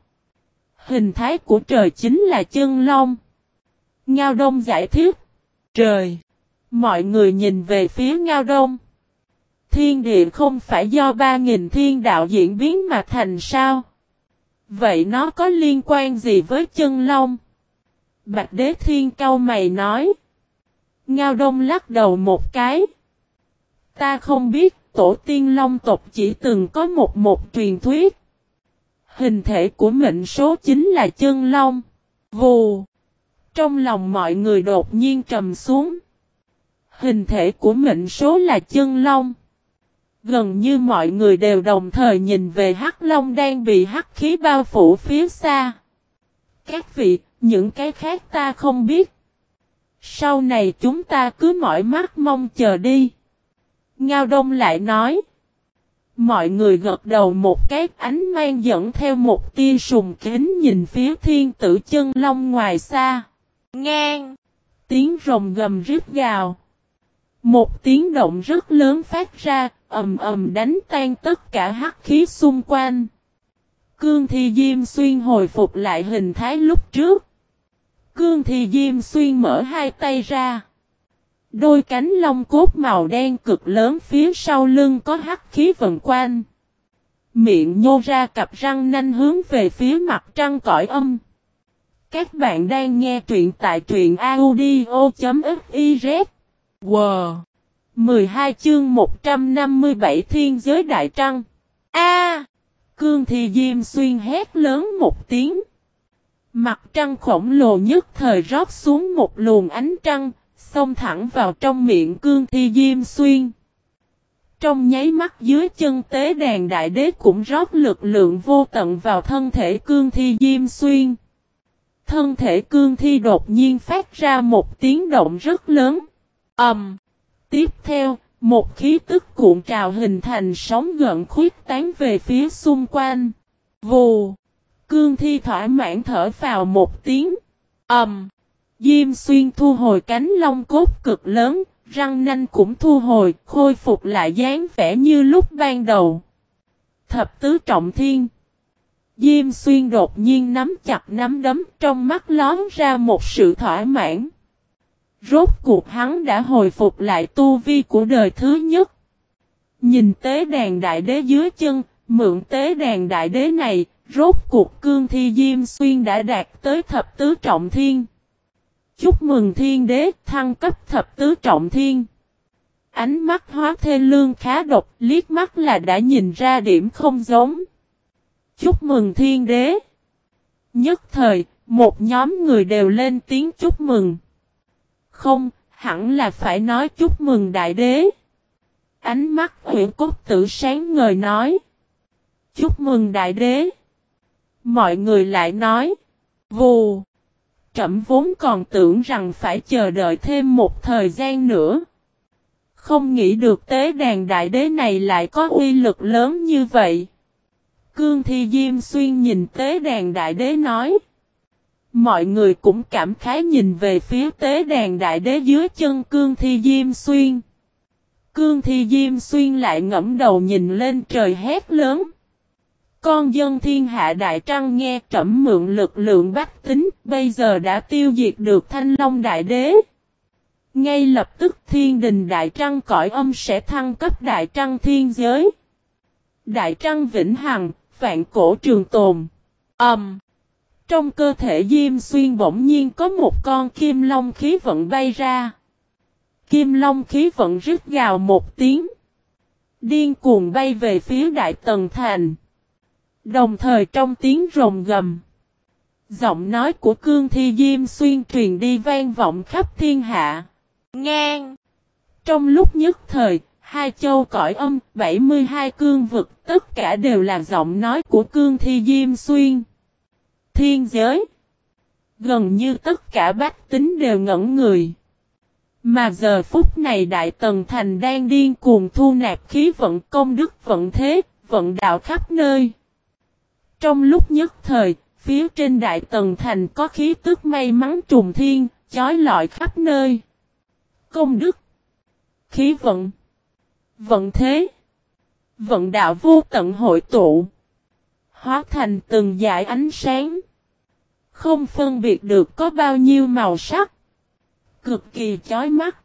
Hình thái của trời chính là chân long. Ngao Đông giải thích. Trời! Mọi người nhìn về phía Ngao Đông. Thiên địa không phải do ba nghìn thiên đạo diễn biến mà thành sao? Vậy nó có liên quan gì với chân long? Bạch đế thiên cao mày nói. Ngao Đông lắc đầu một cái. Ta không biết tổ tiên long tộc chỉ từng có một một truyền thuyết. Hình thể của mệnh số chính là chân long. Vù. Trong lòng mọi người đột nhiên trầm xuống. Hình thể của mệnh số là chân long. Gần như mọi người đều đồng thời nhìn về hắc long đang bị hắc khí bao phủ phía xa. Các vị, những cái khác ta không biết. Sau này chúng ta cứ mỏi mắt mong chờ đi. Ngao Đông lại nói. Mọi người gật đầu một cái ánh mang dẫn theo một tia sùng kính nhìn phía thiên tử chân long ngoài xa. Ngang. Tiếng rồng gầm rít gào. Một tiếng động rất lớn phát ra, ầm ầm đánh tan tất cả hắc khí xung quanh. Cương Thi Diêm Xuyên hồi phục lại hình thái lúc trước. Cương thì Diêm Xuyên mở hai tay ra. Đôi cánh lông cốt màu đen cực lớn phía sau lưng có hắc khí vần quanh. Miệng nhô ra cặp răng nanh hướng về phía mặt trăng cõi âm. Các bạn đang nghe truyện tại truyện audio.fiz. Wow! 12 chương 157 Thiên giới Đại Trăng. A! Cương thì Diêm Xuyên hét lớn một tiếng. Mặt trăng khổng lồ nhất thời rót xuống một luồng ánh trăng, xông thẳng vào trong miệng Cương Thi Diêm Xuyên. Trong nháy mắt dưới chân tế đàn đại đế cũng rót lực lượng vô tận vào thân thể Cương Thi Diêm Xuyên. Thân thể Cương Thi đột nhiên phát ra một tiếng động rất lớn. ầm. Um, tiếp theo, một khí tức cuộn trào hình thành sóng gợn khuyết tán về phía xung quanh. Vù! Cương thi thỏa mãn thở vào một tiếng. ầm, um, Diêm xuyên thu hồi cánh lông cốt cực lớn, răng nanh cũng thu hồi, khôi phục lại dáng vẻ như lúc ban đầu. Thập tứ trọng thiên. Diêm xuyên đột nhiên nắm chặt nắm đấm trong mắt lón ra một sự thỏa mãn. Rốt cuộc hắn đã hồi phục lại tu vi của đời thứ nhất. Nhìn tế đàn đại đế dưới chân, mượn tế đàn đại đế này, rốt cuộc cương thi Diêm Xuyên đã đạt tới thập tứ trọng thiên. Chúc mừng thiên đế thăng cấp thập tứ trọng thiên. Ánh mắt hóa thê lương khá độc, liếc mắt là đã nhìn ra điểm không giống. Chúc mừng thiên đế. Nhất thời, một nhóm người đều lên tiếng chúc mừng. Không, hẳn là phải nói chúc mừng đại đế. Ánh mắt huyện cốt tử sáng ngời nói. Chúc mừng đại đế. Mọi người lại nói. Vù. Trẩm vốn còn tưởng rằng phải chờ đợi thêm một thời gian nữa. Không nghĩ được tế đàn đại đế này lại có uy lực lớn như vậy. Cương Thi Diêm Xuyên nhìn tế đàn đại đế nói. Mọi người cũng cảm khái nhìn về phía tế đàn đại đế dưới chân Cương Thi Diêm Xuyên. Cương Thi Diêm Xuyên lại ngẫm đầu nhìn lên trời hét lớn. Con dân thiên hạ đại trăng nghe trẫm mượn lực lượng bách tính, bây giờ đã tiêu diệt được thanh long đại đế. Ngay lập tức thiên đình đại trăng cõi âm sẽ thăng cấp đại trăng thiên giới. Đại trăng vĩnh hằng, vạn cổ trường tồn. Âm. Um, trong cơ thể Diêm Xuyên bỗng nhiên có một con kim long khí vận bay ra. Kim long khí vận rít gào một tiếng. Điên cuồng bay về phía Đại Tần Thành. Đồng thời trong tiếng rồng gầm. Giọng nói của cương thi Diêm Xuyên truyền đi vang vọng khắp thiên hạ. Ngang. Trong lúc nhất thời, hai châu cõi âm, 72 cương vực, tất cả đều là giọng nói của cương thi Diêm Xuyên. Thiên giới. Gần như tất cả bách tính đều ngẩn người. Mà giờ phút này Đại Tần Thành đang điên cuồng thu nạp khí vận công đức vận thế, vận đạo khắp nơi. Trong lúc nhất thời, phía trên Đại tầng Thành có khí tức may mắn trùng thiên, chói lọi khắp nơi. Công đức, khí vận, vận thế, vận đạo vô tận hội tụ, hóa thành từng dải ánh sáng. Không phân biệt được có bao nhiêu màu sắc. Cực kỳ chói mắt.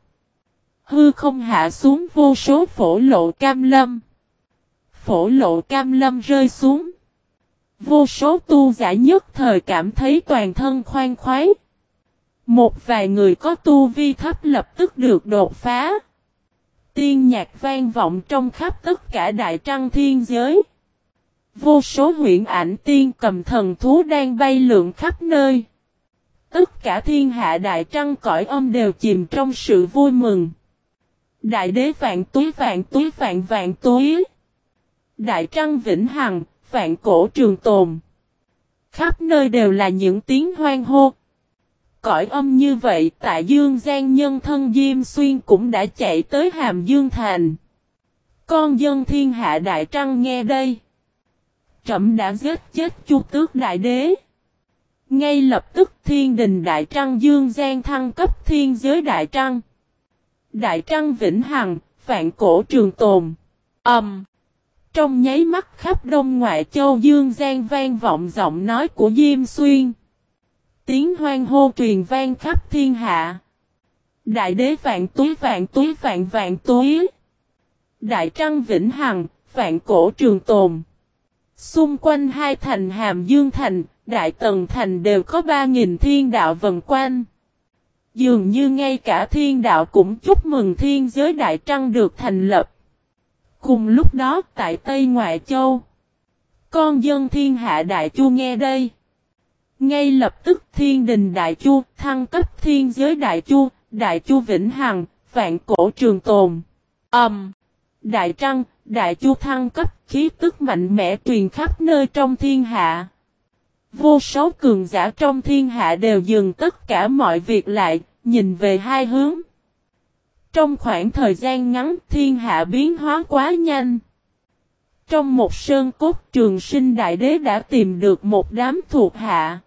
Hư không hạ xuống vô số phổ lộ cam lâm. Phổ lộ cam lâm rơi xuống. Vô số tu giả nhất thời cảm thấy toàn thân khoan khoái. Một vài người có tu vi thấp lập tức được đột phá. Tiên nhạc vang vọng trong khắp tất cả đại trăng thiên giới. Vô số huyện ảnh tiên cầm thần thú đang bay lượn khắp nơi. Tất cả thiên hạ đại trăng cõi âm đều chìm trong sự vui mừng. Đại đế vạn túi vạn túi vạn vạn túi. Đại trăng vĩnh hằng, vạn cổ trường tồn. Khắp nơi đều là những tiếng hoang hô. Cõi âm như vậy tại Dương Giang nhân thân Diêm Xuyên cũng đã chạy tới Hàm Dương Thành. Con dân thiên hạ đại trăng nghe đây. Trẩm đã giết chết chu tước đại đế. Ngay lập tức thiên đình đại trăng Dương Giang thăng cấp thiên giới đại trăng. Đại trăng vĩnh hằng, vạn cổ trường tồn. Âm. Um, trong nháy mắt khắp đông ngoại châu Dương Giang vang vọng giọng nói của Diêm Xuyên. Tiếng hoang hô truyền vang khắp thiên hạ. Đại đế vạn túi vạn túi vạn vạn túi. Đại trăng vĩnh hằng, vạn cổ trường tồn. Xung quanh hai thành Hàm Dương Thành, Đại Tần Thành đều có ba nghìn thiên đạo vần quanh. Dường như ngay cả thiên đạo cũng chúc mừng thiên giới Đại Trăng được thành lập. Cùng lúc đó tại Tây Ngoại Châu, con dân thiên hạ Đại Chu nghe đây. Ngay lập tức thiên đình Đại Chu thăng cấp thiên giới Đại Chu, Đại Chu Vĩnh Hằng, vạn cổ trường tồn. Âm, um, Đại Trăng, Đại Chu thăng cấp khí tức mạnh mẽ truyền khắp nơi trong thiên hạ. Vô số cường giả trong thiên hạ đều dừng tất cả mọi việc lại, nhìn về hai hướng. Trong khoảng thời gian ngắn thiên hạ biến hóa quá nhanh. Trong một sơn cốt trường sinh đại đế đã tìm được một đám thuộc hạ.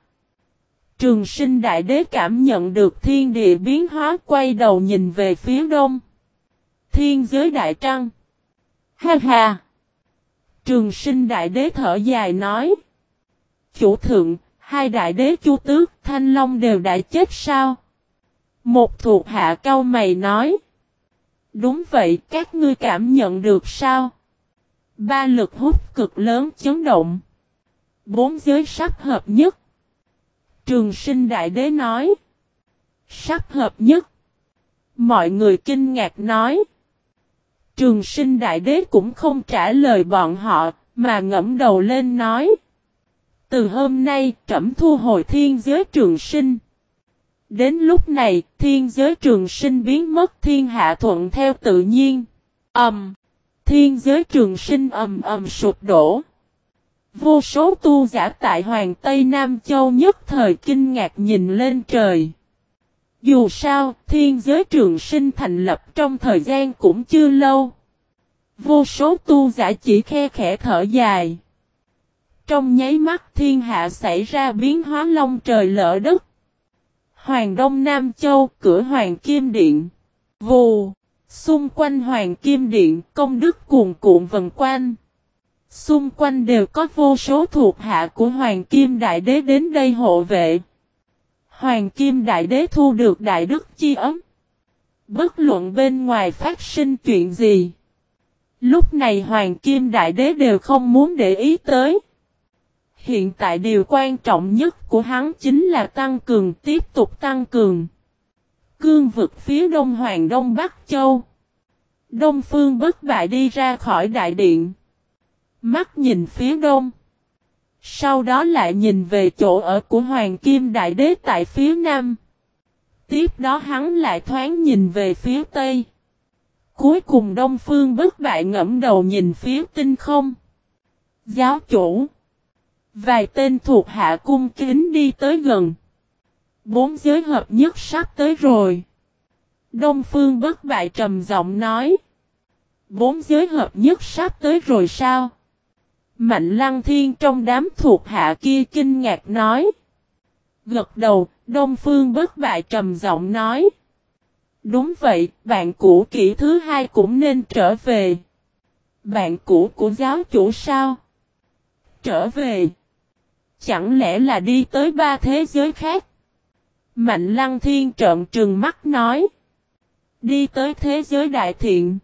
Trường sinh đại đế cảm nhận được thiên địa biến hóa quay đầu nhìn về phía đông. Thiên giới đại trăng. Ha ha! Trường sinh đại đế thở dài nói. Chủ thượng, hai đại đế chu tước, thanh long đều đã chết sao? Một thuộc hạ cao mày nói. Đúng vậy, các ngươi cảm nhận được sao? Ba lực hút cực lớn chấn động. Bốn giới sắp hợp nhất. Trường sinh đại đế nói. Sắp hợp nhất. Mọi người kinh ngạc nói. Trường sinh đại đế cũng không trả lời bọn họ, mà ngẫm đầu lên nói. Từ hôm nay, trẫm thu hồi thiên giới trường sinh. Đến lúc này, thiên giới trường sinh biến mất thiên hạ thuận theo tự nhiên. Ẩm. Um, thiên giới trường sinh ầm ầm sụp đổ. Vô số tu giả tại Hoàng Tây Nam Châu nhất thời kinh ngạc nhìn lên trời. Dù sao, thiên giới trường sinh thành lập trong thời gian cũng chưa lâu. Vô số tu giả chỉ khe khẽ thở dài. Trong nháy mắt thiên hạ xảy ra biến hóa long trời lỡ đất. Hoàng Đông Nam Châu, cửa Hoàng Kim Điện. Vù. Xung quanh Hoàng Kim Điện, công đức cuồn cuộn vần quanh. Xung quanh đều có vô số thuộc hạ của Hoàng Kim Đại Đế đến đây hộ vệ. Hoàng Kim Đại Đế thu được Đại Đức Chi ấm. Bất luận bên ngoài phát sinh chuyện gì. Lúc này Hoàng Kim Đại Đế đều không muốn để ý tới. Hiện tại điều quan trọng nhất của hắn chính là tăng cường, tiếp tục tăng cường. Cương vực phía đông Hoàng Đông Bắc Châu. Đông Phương bất bại đi ra khỏi đại điện. Mắt nhìn phía đông. Sau đó lại nhìn về chỗ ở của Hoàng Kim Đại Đế tại phía nam. Tiếp đó hắn lại thoáng nhìn về phía tây. Cuối cùng Đông Phương bất bại ngẫm đầu nhìn phía tinh không. Giáo chủ. Vài tên thuộc hạ cung kính đi tới gần. Bốn giới hợp nhất sắp tới rồi. Đông Phương bất bại trầm giọng nói. Bốn giới hợp nhất sắp tới rồi sao? Mạnh lăng thiên trong đám thuộc hạ kia kinh ngạc nói. Gật đầu, Đông Phương bất bại trầm giọng nói. Đúng vậy, bạn cũ kỹ thứ hai cũng nên trở về. Bạn cũ của giáo chủ sao? Trở về. Chẳng lẽ là đi tới ba thế giới khác? Mạnh lăng thiên trợn trừng mắt nói. Đi tới thế giới đại thiện.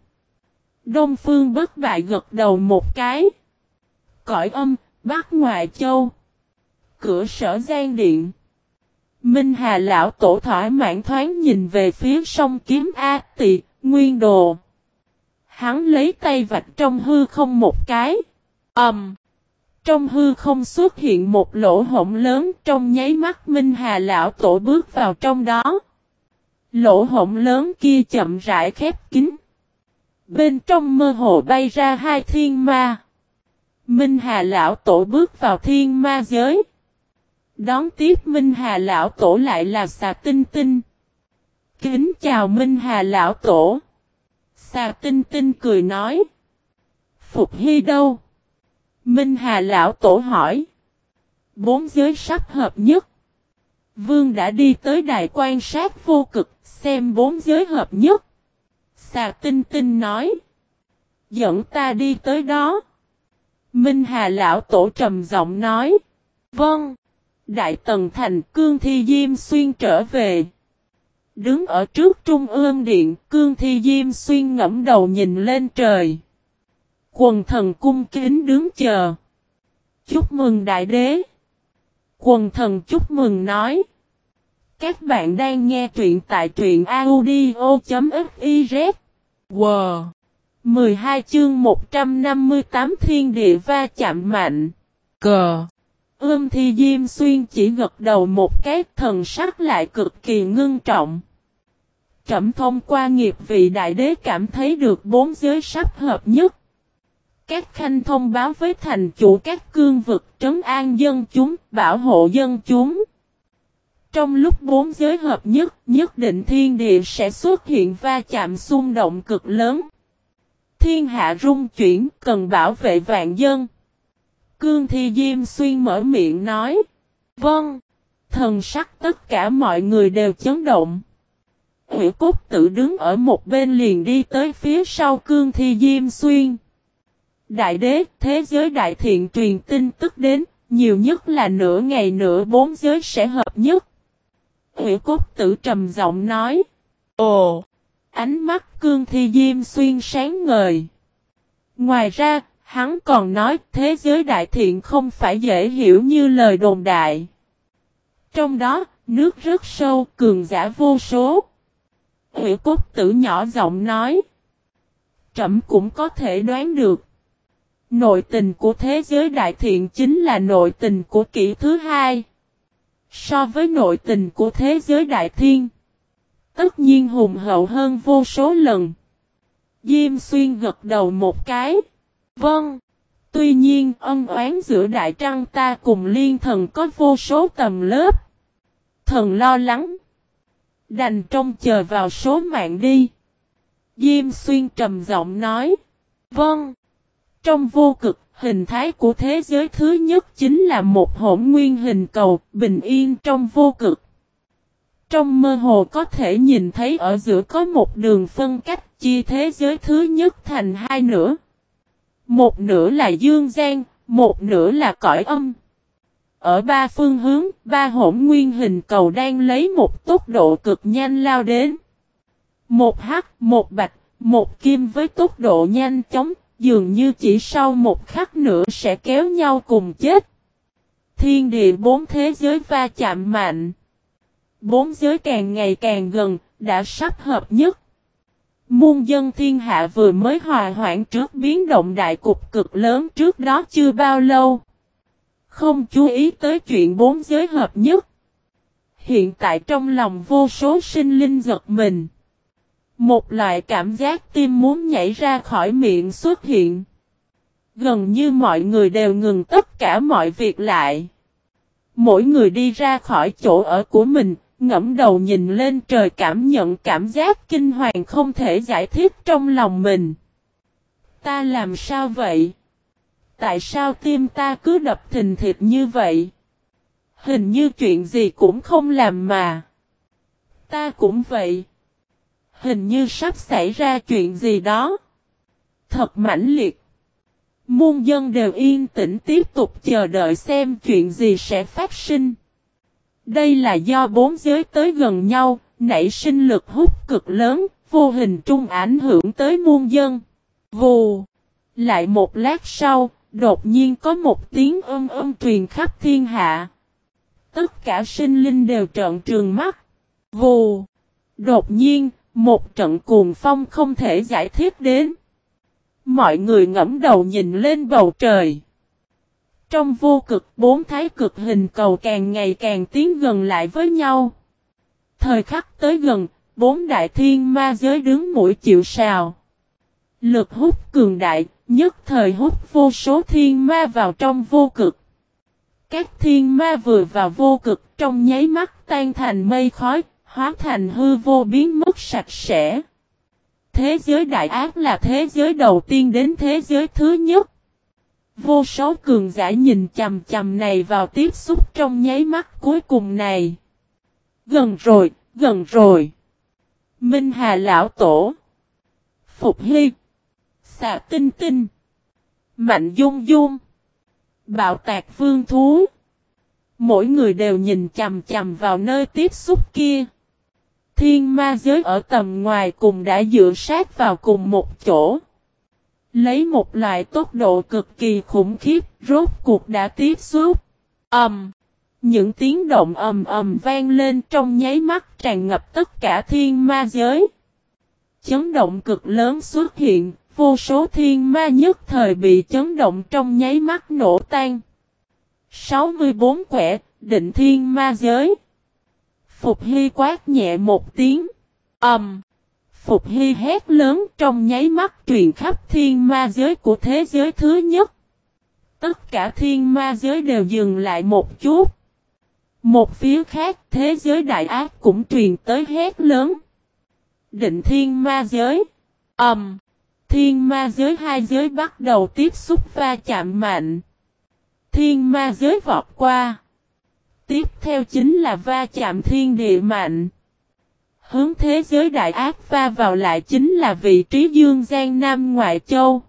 Đông phương bất bại gật đầu một cái. Cõi âm, Bắc Ngoại Châu. Cửa sở gian điện. Minh Hà lão tổ thoải mãn thoáng nhìn về phía sông kiếm A tỳ, nguyên đồ. Hắn lấy tay vạch trong hư không một cái. ầm. Um, trong hư không xuất hiện một lỗ hổng lớn, trong nháy mắt Minh Hà lão tổ bước vào trong đó. Lỗ hổng lớn kia chậm rãi khép kín. Bên trong mơ hồ bay ra hai thiên ma. Minh Hà lão tổ bước vào thiên ma giới. Đón tiếp Minh Hà Lão Tổ lại là xà tinh tinh. Kính chào Minh Hà Lão Tổ. Xà tinh tinh cười nói. Phục Hy đâu? Minh Hà Lão Tổ hỏi. Bốn giới sắp hợp nhất. Vương đã đi tới đài quan sát vô cực xem bốn giới hợp nhất. Xà tinh tinh nói. Dẫn ta đi tới đó. Minh Hà Lão Tổ trầm giọng nói. Vâng. Đại Tần Thành Cương Thi Diêm Xuyên trở về. Đứng ở trước Trung ương điện, Cương Thi Diêm Xuyên ngẫm đầu nhìn lên trời. Quần thần cung kính đứng chờ. Chúc mừng đại đế. Quần thần chúc mừng nói. Các bạn đang nghe truyện tại truyện audio.fiz. Wow! 12 chương 158 thiên địa va chạm mạnh. Cờ! Ưm thi Diêm Xuyên chỉ gật đầu một cái, thần sắc lại cực kỳ ngưng trọng. Trẩm thông qua nghiệp vị đại đế cảm thấy được bốn giới sắp hợp nhất. Các khanh thông báo với thành chủ các cương vực trấn an dân chúng, bảo hộ dân chúng. Trong lúc bốn giới hợp nhất, nhất định thiên địa sẽ xuất hiện va chạm xung động cực lớn. Thiên hạ rung chuyển, cần bảo vệ vạn dân. Cương Thi Diêm Xuyên mở miệng nói. Vâng. Thần sắc tất cả mọi người đều chấn động. Hữu cốt tự đứng ở một bên liền đi tới phía sau Cương Thi Diêm Xuyên. Đại đế, thế giới đại thiện truyền tin tức đến, nhiều nhất là nửa ngày nửa bốn giới sẽ hợp nhất. Nguyễn cốt tử trầm giọng nói. Ồ! Ánh mắt Cương Thi Diêm Xuyên sáng ngời. Ngoài ra, Hắn còn nói thế giới đại thiện không phải dễ hiểu như lời đồn đại. Trong đó, nước rất sâu, cường giả vô số. Nguyễn cốt tử nhỏ giọng nói. Trẩm cũng có thể đoán được. Nội tình của thế giới đại thiện chính là nội tình của kỷ thứ hai. So với nội tình của thế giới đại thiên. Tất nhiên hùng hậu hơn vô số lần. Diêm xuyên gật đầu một cái. Vâng. Tuy nhiên, ân oán giữa Đại Trăng ta cùng liên thần có vô số tầm lớp. Thần lo lắng. Đành trông chờ vào số mạng đi. Diêm xuyên trầm giọng nói. Vâng. Trong vô cực, hình thái của thế giới thứ nhất chính là một hỗn nguyên hình cầu, bình yên trong vô cực. Trong mơ hồ có thể nhìn thấy ở giữa có một đường phân cách chia thế giới thứ nhất thành hai nửa. Một nửa là dương gian, một nửa là cõi âm. Ở ba phương hướng, ba hỗn nguyên hình cầu đang lấy một tốc độ cực nhanh lao đến. Một hắc, một bạch, một kim với tốc độ nhanh chóng, dường như chỉ sau một khắc nữa sẽ kéo nhau cùng chết. Thiên địa bốn thế giới va chạm mạnh. Bốn giới càng ngày càng gần, đã sắp hợp nhất. Muôn dân thiên hạ vừa mới hòa hoãn trước biến động đại cục cực lớn trước đó chưa bao lâu. Không chú ý tới chuyện bốn giới hợp nhất. Hiện tại trong lòng vô số sinh linh giật mình. Một loại cảm giác tim muốn nhảy ra khỏi miệng xuất hiện. Gần như mọi người đều ngừng tất cả mọi việc lại. Mỗi người đi ra khỏi chỗ ở của mình, ngẫm đầu nhìn lên trời cảm nhận cảm giác kinh hoàng không thể giải thích trong lòng mình. Ta làm sao vậy? Tại sao tim ta cứ đập thình thịt như vậy? Hình như chuyện gì cũng không làm mà. Ta cũng vậy. Hình như sắp xảy ra chuyện gì đó. Thật mãnh liệt. Muôn dân đều yên tĩnh tiếp tục chờ đợi xem chuyện gì sẽ phát sinh. Đây là do bốn giới tới gần nhau, nảy sinh lực hút cực lớn, vô hình trung ảnh hưởng tới muôn dân. Vù! Lại một lát sau, đột nhiên có một tiếng âm âm truyền khắp thiên hạ. Tất cả sinh linh đều trợn trường mắt. Vù! Đột nhiên, một trận cuồng phong không thể giải thích đến. Mọi người ngẫm đầu nhìn lên bầu trời. Trong vô cực bốn thái cực hình cầu càng ngày càng tiến gần lại với nhau. Thời khắc tới gần, bốn đại thiên ma giới đứng mũi chịu sào. Lực hút cường đại, nhất thời hút vô số thiên ma vào trong vô cực. Các thiên ma vừa vào vô cực trong nháy mắt tan thành mây khói, hóa thành hư vô biến mất sạch sẽ. Thế giới đại ác là thế giới đầu tiên đến thế giới thứ nhất. Vô số cường giả nhìn chầm chầm này vào tiếp xúc trong nháy mắt cuối cùng này. Gần rồi, gần rồi. Minh Hà Lão Tổ. Phục Hy. Xà Tinh Tinh. Mạnh Dung Dung. Bạo Tạc Vương Thú. Mỗi người đều nhìn chầm chầm vào nơi tiếp xúc kia. Thiên ma giới ở tầm ngoài cùng đã dựa sát vào cùng một chỗ. Lấy một loại tốc độ cực kỳ khủng khiếp, rốt cuộc đã tiếp xúc. Ầm. Um, những tiếng động ầm ầm vang lên trong nháy mắt tràn ngập tất cả thiên ma giới. Chấn động cực lớn xuất hiện, vô số thiên ma nhất thời bị chấn động trong nháy mắt nổ tan. 64 quẻ, định thiên ma giới. Phục Hy quát nhẹ một tiếng. Ầm. Um, Phục Hy hét lớn trong nháy mắt truyền khắp thiên ma giới của thế giới thứ nhất. Tất cả thiên ma giới đều dừng lại một chút. Một phía khác thế giới đại ác cũng truyền tới hét lớn. Định thiên ma giới. Ẩm. Um, thiên ma giới hai giới bắt đầu tiếp xúc va chạm mạnh. Thiên ma giới vọt qua. Tiếp theo chính là va chạm thiên địa mạnh. Hướng thế giới đại ác va vào lại chính là vị trí dương gian Nam Ngoại Châu.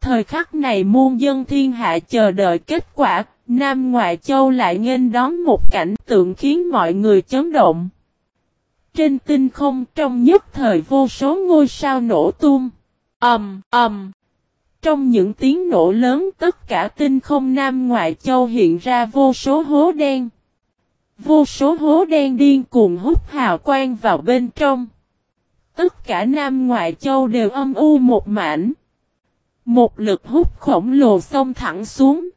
Thời khắc này muôn dân thiên hạ chờ đợi kết quả, Nam Ngoại Châu lại nghênh đón một cảnh tượng khiến mọi người chấn động. Trên tinh không trong nhất thời vô số ngôi sao nổ tung. ầm um, ầm. Um. Trong những tiếng nổ lớn tất cả tinh không Nam Ngoại Châu hiện ra vô số hố đen. Vô số hố đen điên cuồng hút hào quang vào bên trong. Tất cả Nam Ngoại Châu đều âm u một mảnh. Một lực hút khổng lồ xông thẳng xuống.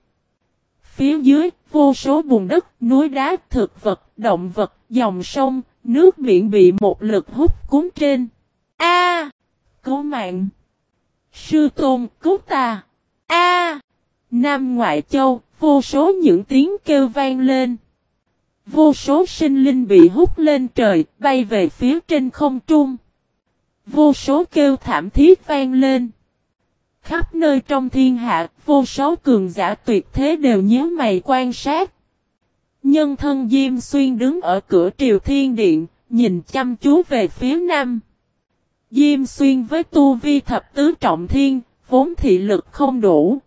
Phía dưới, vô số bùn đất, núi đá, thực vật, động vật, dòng sông, nước biển bị một lực hút cuốn trên. A! cứu mạng! Sư tôn, cứu ta! A! Nam Ngoại Châu, vô số những tiếng kêu vang lên. Vô số sinh linh bị hút lên trời, bay về phía trên không trung. Vô số kêu thảm thiết vang lên. Khắp nơi trong thiên hạ, vô số cường giả tuyệt thế đều nhíu mày quan sát. Nhân thân Diêm Xuyên đứng ở cửa triều thiên điện, nhìn chăm chú về phía nam. Diêm Xuyên với tu vi thập tứ trọng thiên, vốn thị lực không đủ.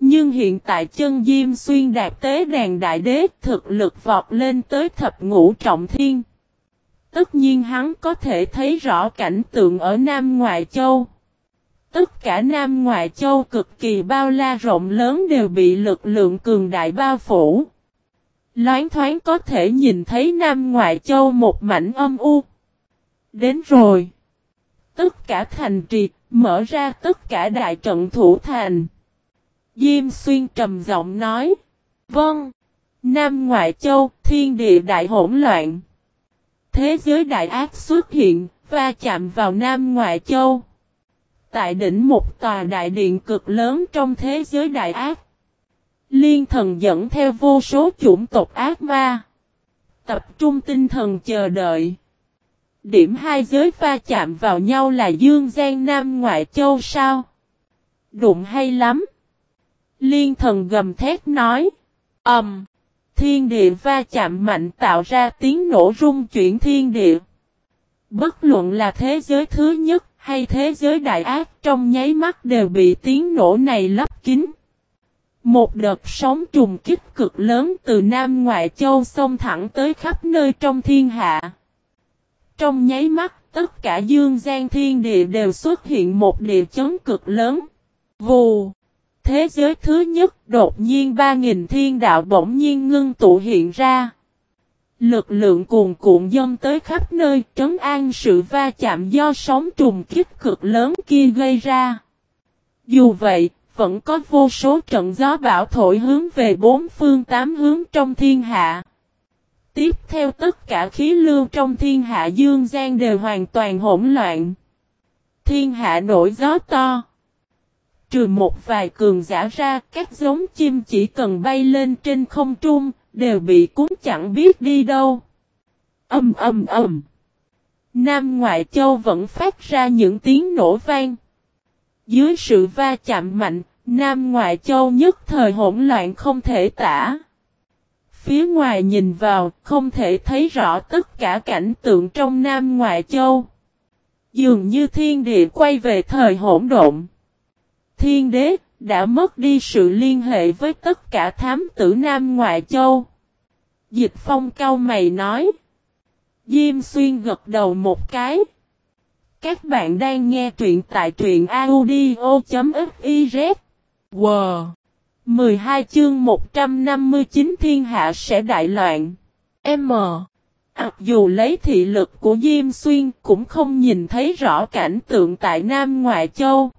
Nhưng hiện tại chân Diêm Xuyên đạt tế đàn đại đế thực lực vọt lên tới thập ngũ trọng thiên. Tất nhiên hắn có thể thấy rõ cảnh tượng ở Nam Ngoại Châu. Tất cả Nam Ngoại Châu cực kỳ bao la rộng lớn đều bị lực lượng cường đại bao phủ. Loáng thoáng có thể nhìn thấy Nam Ngoại Châu một mảnh âm u. Đến rồi. Tất cả thành trì, mở ra tất cả đại trận thủ thành. Diêm xuyên trầm giọng nói. Vâng. Nam Ngoại Châu, thiên địa đại hỗn loạn. Thế giới đại ác xuất hiện, va chạm vào Nam Ngoại Châu. Tại đỉnh một tòa đại điện cực lớn trong thế giới đại ác. Liên thần dẫn theo vô số chủng tộc ác ma. Tập trung tinh thần chờ đợi. Điểm hai giới pha chạm vào nhau là Dương Giang Nam Ngoại Châu sao? Đụng hay lắm. Liên thần gầm thét nói. Ẩm. Um, thiên địa va chạm mạnh tạo ra tiếng nổ rung chuyển thiên địa. Bất luận là thế giới thứ nhất hay thế giới đại ác trong nháy mắt đều bị tiếng nổ này lấp kín. Một đợt sóng trùng kích cực lớn từ Nam Ngoại Châu xông thẳng tới khắp nơi trong thiên hạ. Trong nháy mắt, tất cả dương gian thiên địa đều xuất hiện một địa chấn cực lớn. Vù! Thế giới thứ nhất đột nhiên ba nghìn thiên đạo bỗng nhiên ngưng tụ hiện ra. Lực lượng cuồn cuộn dâng tới khắp nơi trấn an sự va chạm do sóng trùng kích cực lớn kia gây ra. Dù vậy, vẫn có vô số trận gió bão thổi hướng về bốn phương tám hướng trong thiên hạ. Tiếp theo tất cả khí lưu trong thiên hạ dương gian đều hoàn toàn hỗn loạn. Thiên hạ nổi gió to. Trừ một vài cường giả ra, các giống chim chỉ cần bay lên trên không trung, đều bị cuốn chẳng biết đi đâu. Âm âm âm. Nam Ngoại Châu vẫn phát ra những tiếng nổ vang. Dưới sự va chạm mạnh, Nam Ngoại Châu nhất thời hỗn loạn không thể tả. Phía ngoài nhìn vào, không thể thấy rõ tất cả cảnh tượng trong Nam Ngoại Châu. Dường như thiên địa quay về thời hỗn độn. Thiên đế đã mất đi sự liên hệ với tất cả thám tử Nam Ngoại Châu. Dịch phong cao mày nói. Diêm xuyên gật đầu một cái. Các bạn đang nghe truyện tại truyện audio.fif. Wow! 12 chương 159 thiên hạ sẽ đại loạn. M. Mặc dù lấy thị lực của Diêm Xuyên cũng không nhìn thấy rõ cảnh tượng tại Nam Ngoại Châu.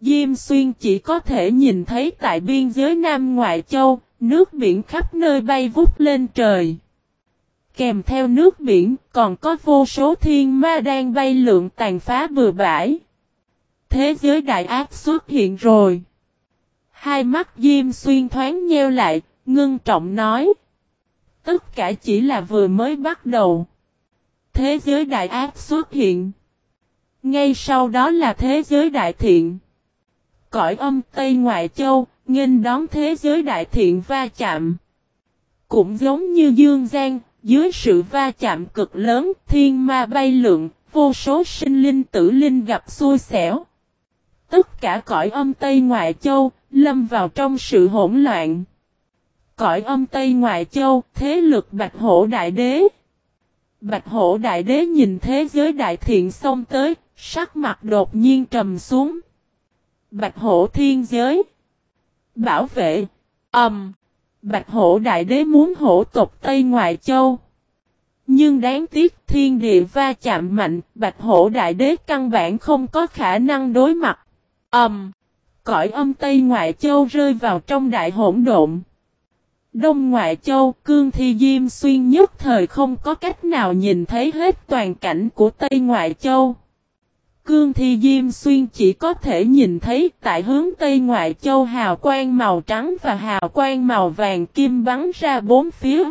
Diêm Xuyên chỉ có thể nhìn thấy tại biên giới Nam Ngoại Châu, nước biển khắp nơi bay vút lên trời. Kèm theo nước biển còn có vô số thiên ma đang bay lượn tàn phá bừa bãi. Thế giới đại ác xuất hiện rồi. Hai mắt Diêm Xuyên thoáng nheo lại, ngưng trọng nói. Tất cả chỉ là vừa mới bắt đầu. Thế giới đại ác xuất hiện. Ngay sau đó là thế giới đại thiện. Cõi âm Tây Ngoại Châu, nghênh đón thế giới đại thiện va chạm. Cũng giống như Dương Giang, dưới sự va chạm cực lớn, thiên ma bay lượn, vô số sinh linh tử linh gặp xui xẻo. Tất cả cõi âm Tây Ngoại Châu, lâm vào trong sự hỗn loạn. Cõi âm Tây Ngoại Châu, thế lực Bạch Hổ Đại Đế. Bạch Hổ Đại Đế nhìn thế giới đại thiện xông tới, sắc mặt đột nhiên trầm xuống. Bạch Hổ Thiên Giới Bảo vệ Âm um, Bạch Hổ Đại Đế muốn hổ tộc Tây Ngoại Châu. Nhưng đáng tiếc thiên địa va chạm mạnh, Bạch Hổ Đại Đế căn bản không có khả năng đối mặt. Âm um, cõi âm Tây Ngoại Châu rơi vào trong đại hỗn độn. Đông Ngoại Châu, Cương Thi Diêm Xuyên nhất thời không có cách nào nhìn thấy hết toàn cảnh của Tây Ngoại Châu. Cương Thi Diêm Xuyên chỉ có thể nhìn thấy tại hướng Tây Ngoại Châu hào quang màu trắng và hào quang màu vàng kim bắn ra bốn phía.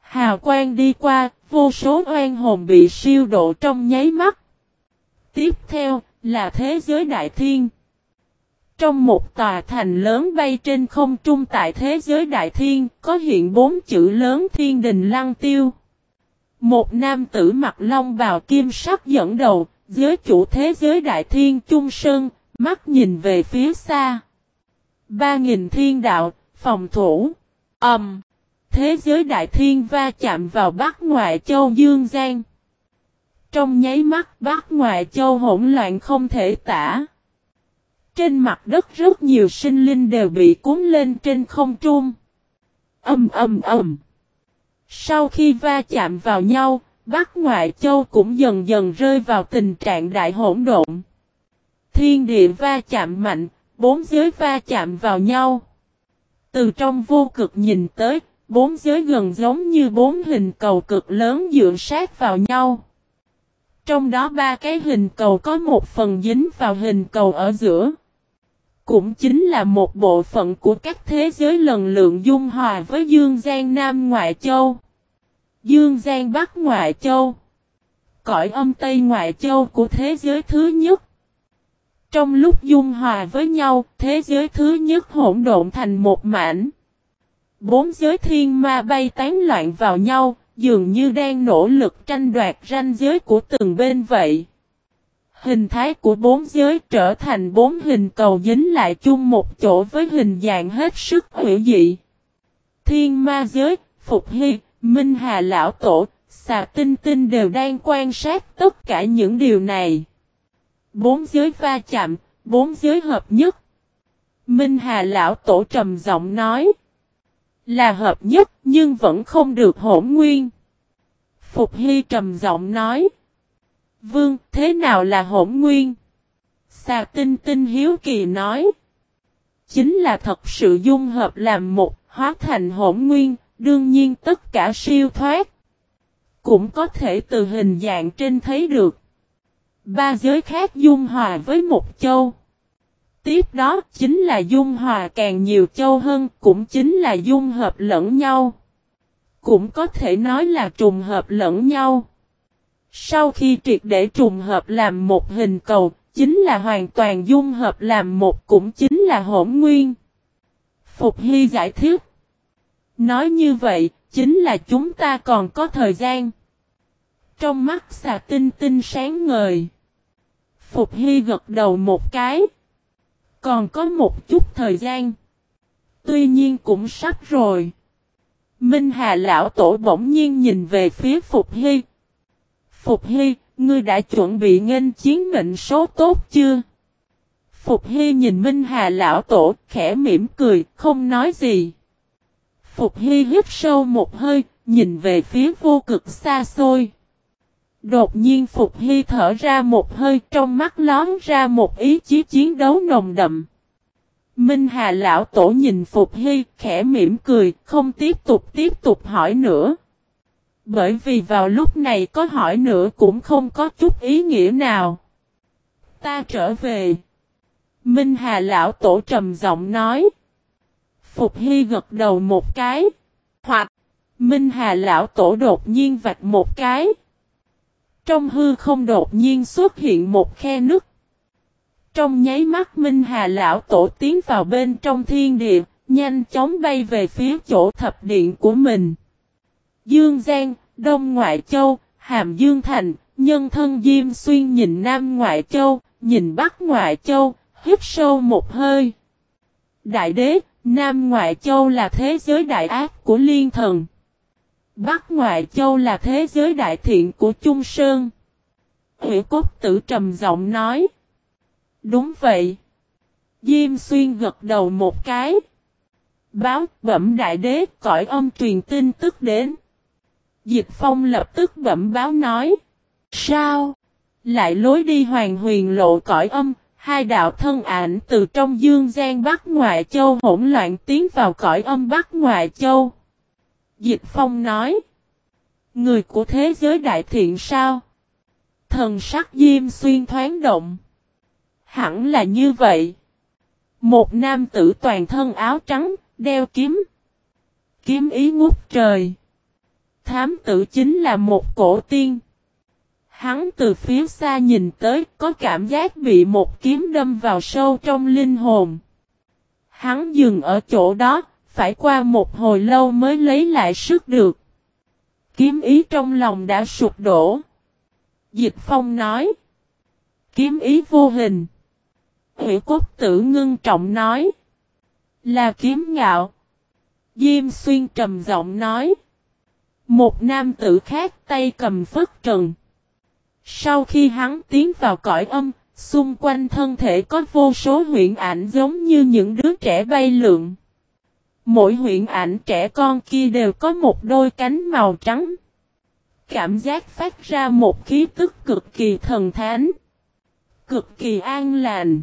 Hào quang đi qua, vô số oan hồn bị siêu độ trong nháy mắt. Tiếp theo, là thế giới đại thiên. Trong một tòa thành lớn bay trên không trung tại thế giới đại thiên, có hiện bốn chữ lớn thiên đình lăng tiêu. Một nam tử mặc long bào kim sắc dẫn đầu, giới chủ thế giới đại thiên trung sơn, mắt nhìn về phía xa. Ba nghìn thiên đạo, phòng thủ, ầm. Um, thế giới đại thiên va chạm vào Bắc Ngoại Châu Dương Giang. Trong nháy mắt Bắc Ngoại Châu hỗn loạn không thể tả. Trên mặt đất rất nhiều sinh linh đều bị cuốn lên trên không trung. Âm âm âm. Sau khi va chạm vào nhau, Bắc Ngoại Châu cũng dần dần rơi vào tình trạng đại hỗn độn. Thiên địa va chạm mạnh, bốn giới va chạm vào nhau. Từ trong vô cực nhìn tới, bốn giới gần giống như bốn hình cầu cực lớn dựa sát vào nhau. Trong đó ba cái hình cầu có một phần dính vào hình cầu ở giữa. Cũng chính là một bộ phận của các thế giới lần lượng dung hòa với Dương Giang Nam Ngoại Châu. Dương Giang Bắc Ngoại Châu. Cõi âm Tây Ngoại Châu của thế giới thứ nhất. Trong lúc dung hòa với nhau, thế giới thứ nhất hỗn độn thành một mảnh. Bốn giới thiên ma bay tán loạn vào nhau, dường như đang nỗ lực tranh đoạt ranh giới của từng bên vậy. Hình thái của bốn giới trở thành bốn hình cầu dính lại chung một chỗ với hình dạng hết sức hữu dị. Thiên ma giới, Phục Hy, Minh Hà Lão Tổ, Xà Tinh Tinh đều đang quan sát tất cả những điều này. Bốn giới va chạm, bốn giới hợp nhất. Minh Hà Lão Tổ trầm giọng nói. Là hợp nhất nhưng vẫn không được hỗn nguyên. Phục Hy trầm giọng nói. Vương, thế nào là hỗn nguyên? Xà tinh tinh hiếu kỳ nói. Chính là thật sự dung hợp làm một, hóa thành hỗn nguyên, đương nhiên tất cả siêu thoát. Cũng có thể từ hình dạng trên thấy được. Ba giới khác dung hòa với một châu. Tiếp đó chính là dung hòa càng nhiều châu hơn, cũng chính là dung hợp lẫn nhau. Cũng có thể nói là trùng hợp lẫn nhau. Sau khi triệt để trùng hợp làm một hình cầu, chính là hoàn toàn dung hợp làm một cũng chính là hỗn nguyên. Phục Hy giải thích. Nói như vậy, chính là chúng ta còn có thời gian. Trong mắt xà tinh tinh sáng ngời. Phục Hy gật đầu một cái. Còn có một chút thời gian. Tuy nhiên cũng sắp rồi. Minh Hà lão tổ bỗng nhiên nhìn về phía Phục Hy. Phục Hy, ngươi đã chuẩn bị nghênh chiến mệnh số tốt chưa? Phục Hy nhìn Minh Hà lão tổ, khẽ mỉm cười, không nói gì. Phục Hy hít sâu một hơi, nhìn về phía vô cực xa xôi. Đột nhiên Phục Hy thở ra một hơi trong mắt lón ra một ý chí chiến đấu nồng đậm. Minh Hà lão tổ nhìn Phục Hy khẽ mỉm cười, không tiếp tục tiếp tục hỏi nữa. Bởi vì vào lúc này có hỏi nữa cũng không có chút ý nghĩa nào. Ta trở về. Minh Hà lão tổ trầm giọng nói. Phục Hy gật đầu một cái. Hoặc, Minh Hà lão tổ đột nhiên vạch một cái. Trong hư không đột nhiên xuất hiện một khe nứt. Trong nháy mắt Minh Hà lão tổ tiến vào bên trong thiên địa, nhanh chóng bay về phía chỗ thập điện của mình. Dương Giang, Đông Ngoại Châu, Hàm Dương Thành, nhân thân Diêm Xuyên nhìn Nam Ngoại Châu, nhìn Bắc Ngoại Châu, hít sâu một hơi. Đại đế, Nam Ngoại Châu là thế giới đại ác của Liên Thần. Bắc Ngoại Châu là thế giới đại thiện của Trung Sơn. Hữu Cốt Tử trầm giọng nói. Đúng vậy. Diêm Xuyên gật đầu một cái. Báo bẩm đại đế cõi âm truyền tin tức đến. Diệp Phong lập tức bẩm báo nói. Sao? Lại lối đi hoàng huyền lộ cõi âm, hai đạo thân ảnh từ trong dương gian Bắc Ngoại Châu hỗn loạn tiến vào cõi âm Bắc Ngoại Châu. Diệp Phong nói. Người của thế giới đại thiện sao? Thần sắc diêm xuyên thoáng động. Hẳn là như vậy. Một nam tử toàn thân áo trắng, đeo kiếm. Kiếm ý ngút trời. Thám tử chính là một cổ tiên. Hắn từ phía xa nhìn tới có cảm giác bị một kiếm đâm vào sâu trong linh hồn. Hắn dừng ở chỗ đó, phải qua một hồi lâu mới lấy lại sức được. Kiếm ý trong lòng đã sụp đổ. Dịch Phong nói. Kiếm ý vô hình. Hữu cốt tử ngưng trọng nói. Là kiếm ngạo. Diêm xuyên trầm giọng nói. Một nam tử khác tay cầm phất trần. Sau khi hắn tiến vào cõi âm, xung quanh thân thể có vô số huyện ảnh giống như những đứa trẻ bay lượn. Mỗi huyện ảnh trẻ con kia đều có một đôi cánh màu trắng. Cảm giác phát ra một khí tức cực kỳ thần thánh. Cực kỳ an lành.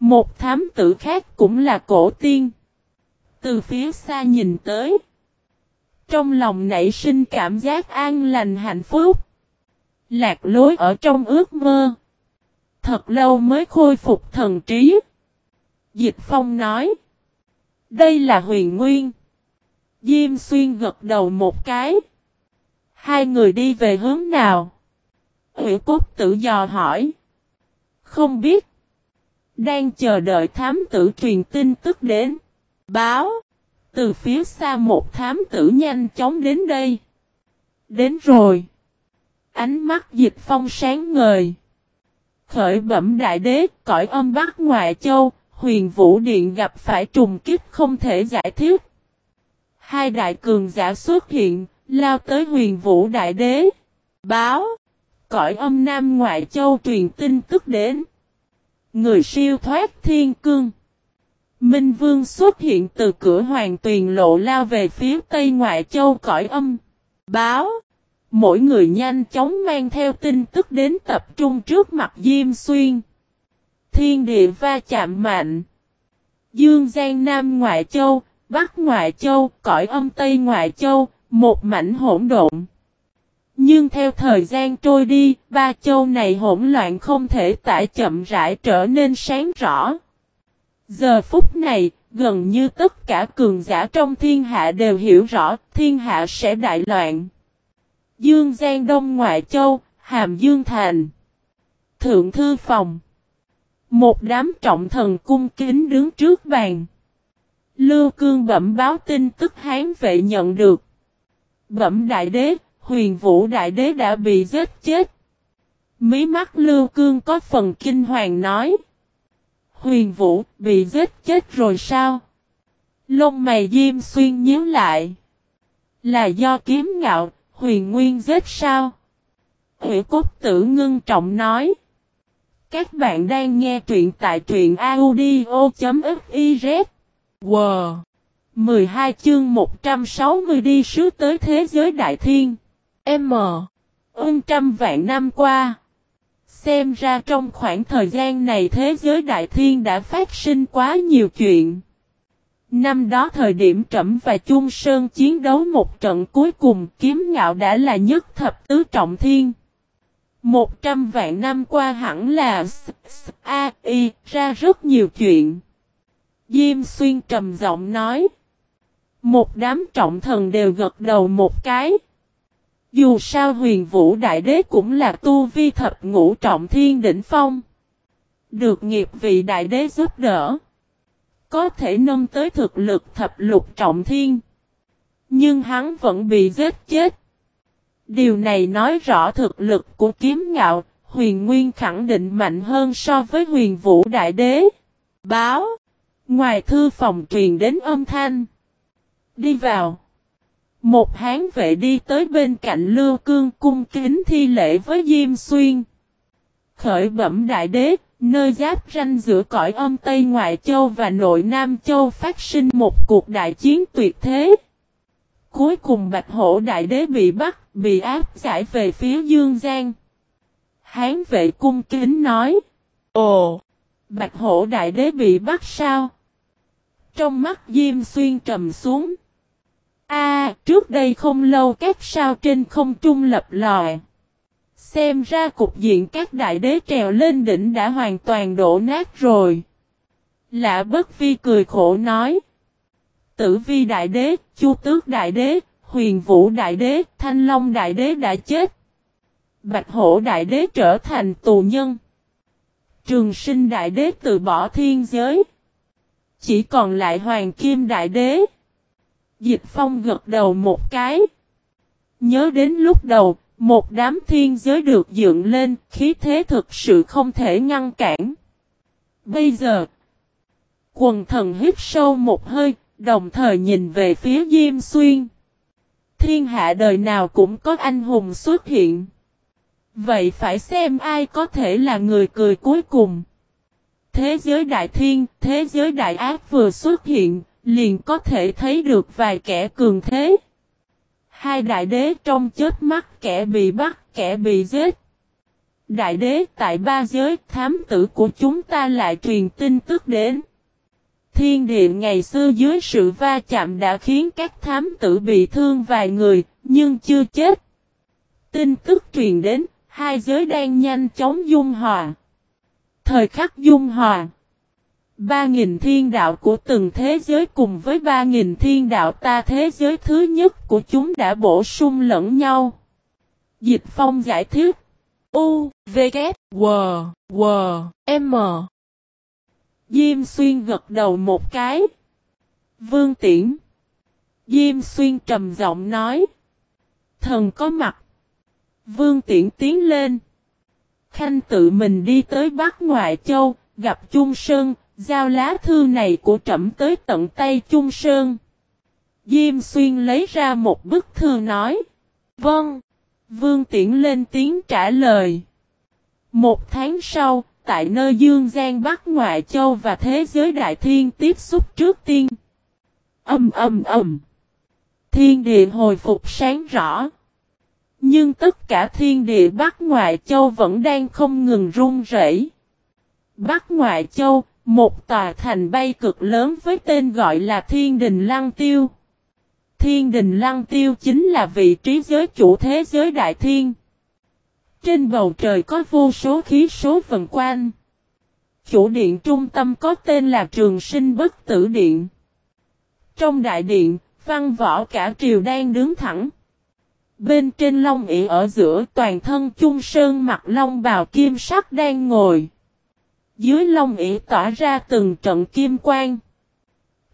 Một thám tử khác cũng là cổ tiên. Từ phía xa nhìn tới. Trong lòng nảy sinh cảm giác an lành hạnh phúc. Lạc lối ở trong ước mơ. Thật lâu mới khôi phục thần trí. Dịch Phong nói. Đây là huyền nguyên. Diêm xuyên gật đầu một cái. Hai người đi về hướng nào? Hữu cốt tử dò hỏi. Không biết. Đang chờ đợi thám tử truyền tin tức đến. Báo. Từ phía xa một thám tử nhanh chóng đến đây. Đến rồi. Ánh mắt dịch phong sáng ngời. Khởi bẩm đại đế, cõi âm bắc ngoại châu, huyền vũ điện gặp phải trùng kiếp không thể giải thích. Hai đại cường giả xuất hiện, lao tới huyền vũ đại đế. Báo, cõi âm nam ngoại châu truyền tin tức đến. Người siêu thoát thiên cương. Minh Vương xuất hiện từ cửa hoàng tuyền lộ lao về phía tây ngoại châu cõi âm. Báo. Mỗi người nhanh chóng mang theo tin tức đến tập trung trước mặt Diêm Xuyên. Thiên địa va chạm mạnh. Dương Giang Nam Ngoại Châu, Bắc Ngoại Châu, cõi âm Tây Ngoại Châu, một mảnh hỗn độn. Nhưng theo thời gian trôi đi, ba châu này hỗn loạn không thể tải chậm rãi trở nên sáng rõ. Giờ phút này, gần như tất cả cường giả trong thiên hạ đều hiểu rõ thiên hạ sẽ đại loạn. Dương Giang Đông Ngoại Châu, Hàm Dương Thành. Thượng Thư Phòng. Một đám trọng thần cung kính đứng trước bàn. Lưu Cương bẩm báo tin tức hán vệ nhận được. Bẩm đại đế, huyền vũ đại đế đã bị giết chết. Mí mắt Lưu Cương có phần kinh hoàng nói. Huyền vũ bị giết chết rồi sao? Lông mày diêm xuyên nhíu lại. Là do kiếm ngạo, huyền nguyên giết sao? Hữu cốt tử ngưng trọng nói. Các bạn đang nghe truyện tại truyện audio.fiz. Wow! 12 chương 160 đi sứ tới thế giới đại thiên. M. Ưng trăm vạn năm qua. Xem ra trong khoảng thời gian này thế giới đại thiên đã phát sinh quá nhiều chuyện. Năm đó thời điểm Trẩm và Chung Sơn chiến đấu một trận cuối cùng, kiếm ngạo đã là nhất thập tứ trọng thiên. Một trăm vạn năm qua hẳn là A I ra rất nhiều chuyện. Diêm Xuyên trầm giọng nói. Một đám trọng thần đều gật đầu một cái. Dù sao huyền vũ đại đế cũng là tu vi thập ngũ trọng thiên đỉnh phong. Được nghiệp vị đại đế giúp đỡ. Có thể nâng tới thực lực thập lục trọng thiên. Nhưng hắn vẫn bị giết chết. Điều này nói rõ thực lực của kiếm ngạo, huyền nguyên khẳng định mạnh hơn so với huyền vũ đại đế. Báo. Ngoài thư phòng truyền đến âm thanh. Đi vào. Một hán vệ đi tới bên cạnh lưu cương cung kính thi lễ với Diêm Xuyên. Khởi bẩm đại đế, nơi giáp ranh giữa cõi âm Tây Ngoại Châu và nội Nam Châu phát sinh một cuộc đại chiến tuyệt thế. Cuối cùng Bạch Hổ Đại Đế bị bắt, bị áp giải về phía Dương Giang. Hán vệ cung kính nói. Ồ! Bạch Hổ Đại Đế bị bắt sao? Trong mắt Diêm Xuyên trầm xuống. A, trước đây không lâu các sao trên không trung lập lòi. Xem ra cục diện các đại đế trèo lên đỉnh đã hoàn toàn đổ nát rồi. Lạ bất vi cười khổ nói. Tử vi đại đế, chu tước đại đế, huyền vũ đại đế, thanh long đại đế đã chết. Bạch hổ đại đế trở thành tù nhân. Trường sinh đại đế từ bỏ thiên giới. Chỉ còn lại hoàng kim đại đế. Dịch phong gật đầu một cái. Nhớ đến lúc đầu, một đám thiên giới được dựng lên, khí thế thực sự không thể ngăn cản. Bây giờ, quần thần hít sâu một hơi, đồng thời nhìn về phía Diêm Xuyên. Thiên hạ đời nào cũng có anh hùng xuất hiện. Vậy phải xem ai có thể là người cười cuối cùng. Thế giới đại thiên, thế giới đại ác vừa xuất hiện, liền có thể thấy được vài kẻ cường thế. Hai đại đế trong chết mắt kẻ bị bắt, kẻ bị giết. Đại đế tại ba giới thám tử của chúng ta lại truyền tin tức đến. Thiên địa ngày xưa dưới sự va chạm đã khiến các thám tử bị thương vài người, nhưng chưa chết. Tin tức truyền đến, hai giới đang nhanh chóng dung hòa. Thời khắc dung hòa. Ba nghìn thiên đạo của từng thế giới cùng với ba nghìn thiên đạo ta thế giới thứ nhất của chúng đã bổ sung lẫn nhau. Dịch Phong giải thích. U, V, K, W, W, M. Diêm Xuyên gật đầu một cái. Vương Tiễn. Diêm Xuyên trầm giọng nói. Thần có mặt. Vương Tiễn tiến lên. Khanh tự mình đi tới Bắc Ngoại Châu, gặp Trung Sơn, giao lá thư này của trẫm tới tận tay Trung Sơn. Diêm Xuyên lấy ra một bức thư nói. Vâng. Vương Tiễn lên tiếng trả lời. Một tháng sau, tại nơi Dương Giang Bắc Ngoại Châu và Thế giới Đại Thiên tiếp xúc trước tiên. Âm âm âm. Thiên địa hồi phục sáng rõ. Nhưng tất cả thiên địa Bắc Ngoại Châu vẫn đang không ngừng run rẩy. Bắc Ngoại Châu, một tòa thành bay cực lớn với tên gọi là Thiên Đình Lăng Tiêu. Thiên Đình Lăng Tiêu chính là vị trí giới chủ thế giới Đại Thiên. Trên bầu trời có vô số khí số vần quanh. Chủ điện trung tâm có tên là Trường Sinh Bất Tử Điện. Trong đại điện, văn võ cả triều đang đứng thẳng. Bên trên long ỉ ở giữa toàn thân chung sơn mặt long bào kim sắc đang ngồi. Dưới long ỉ tỏa ra từng trận kim quang.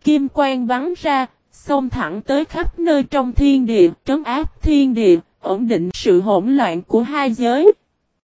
Kim quang bắn ra, xông thẳng tới khắp nơi trong thiên địa, trấn áp thiên địa, ổn định sự hỗn loạn của hai giới.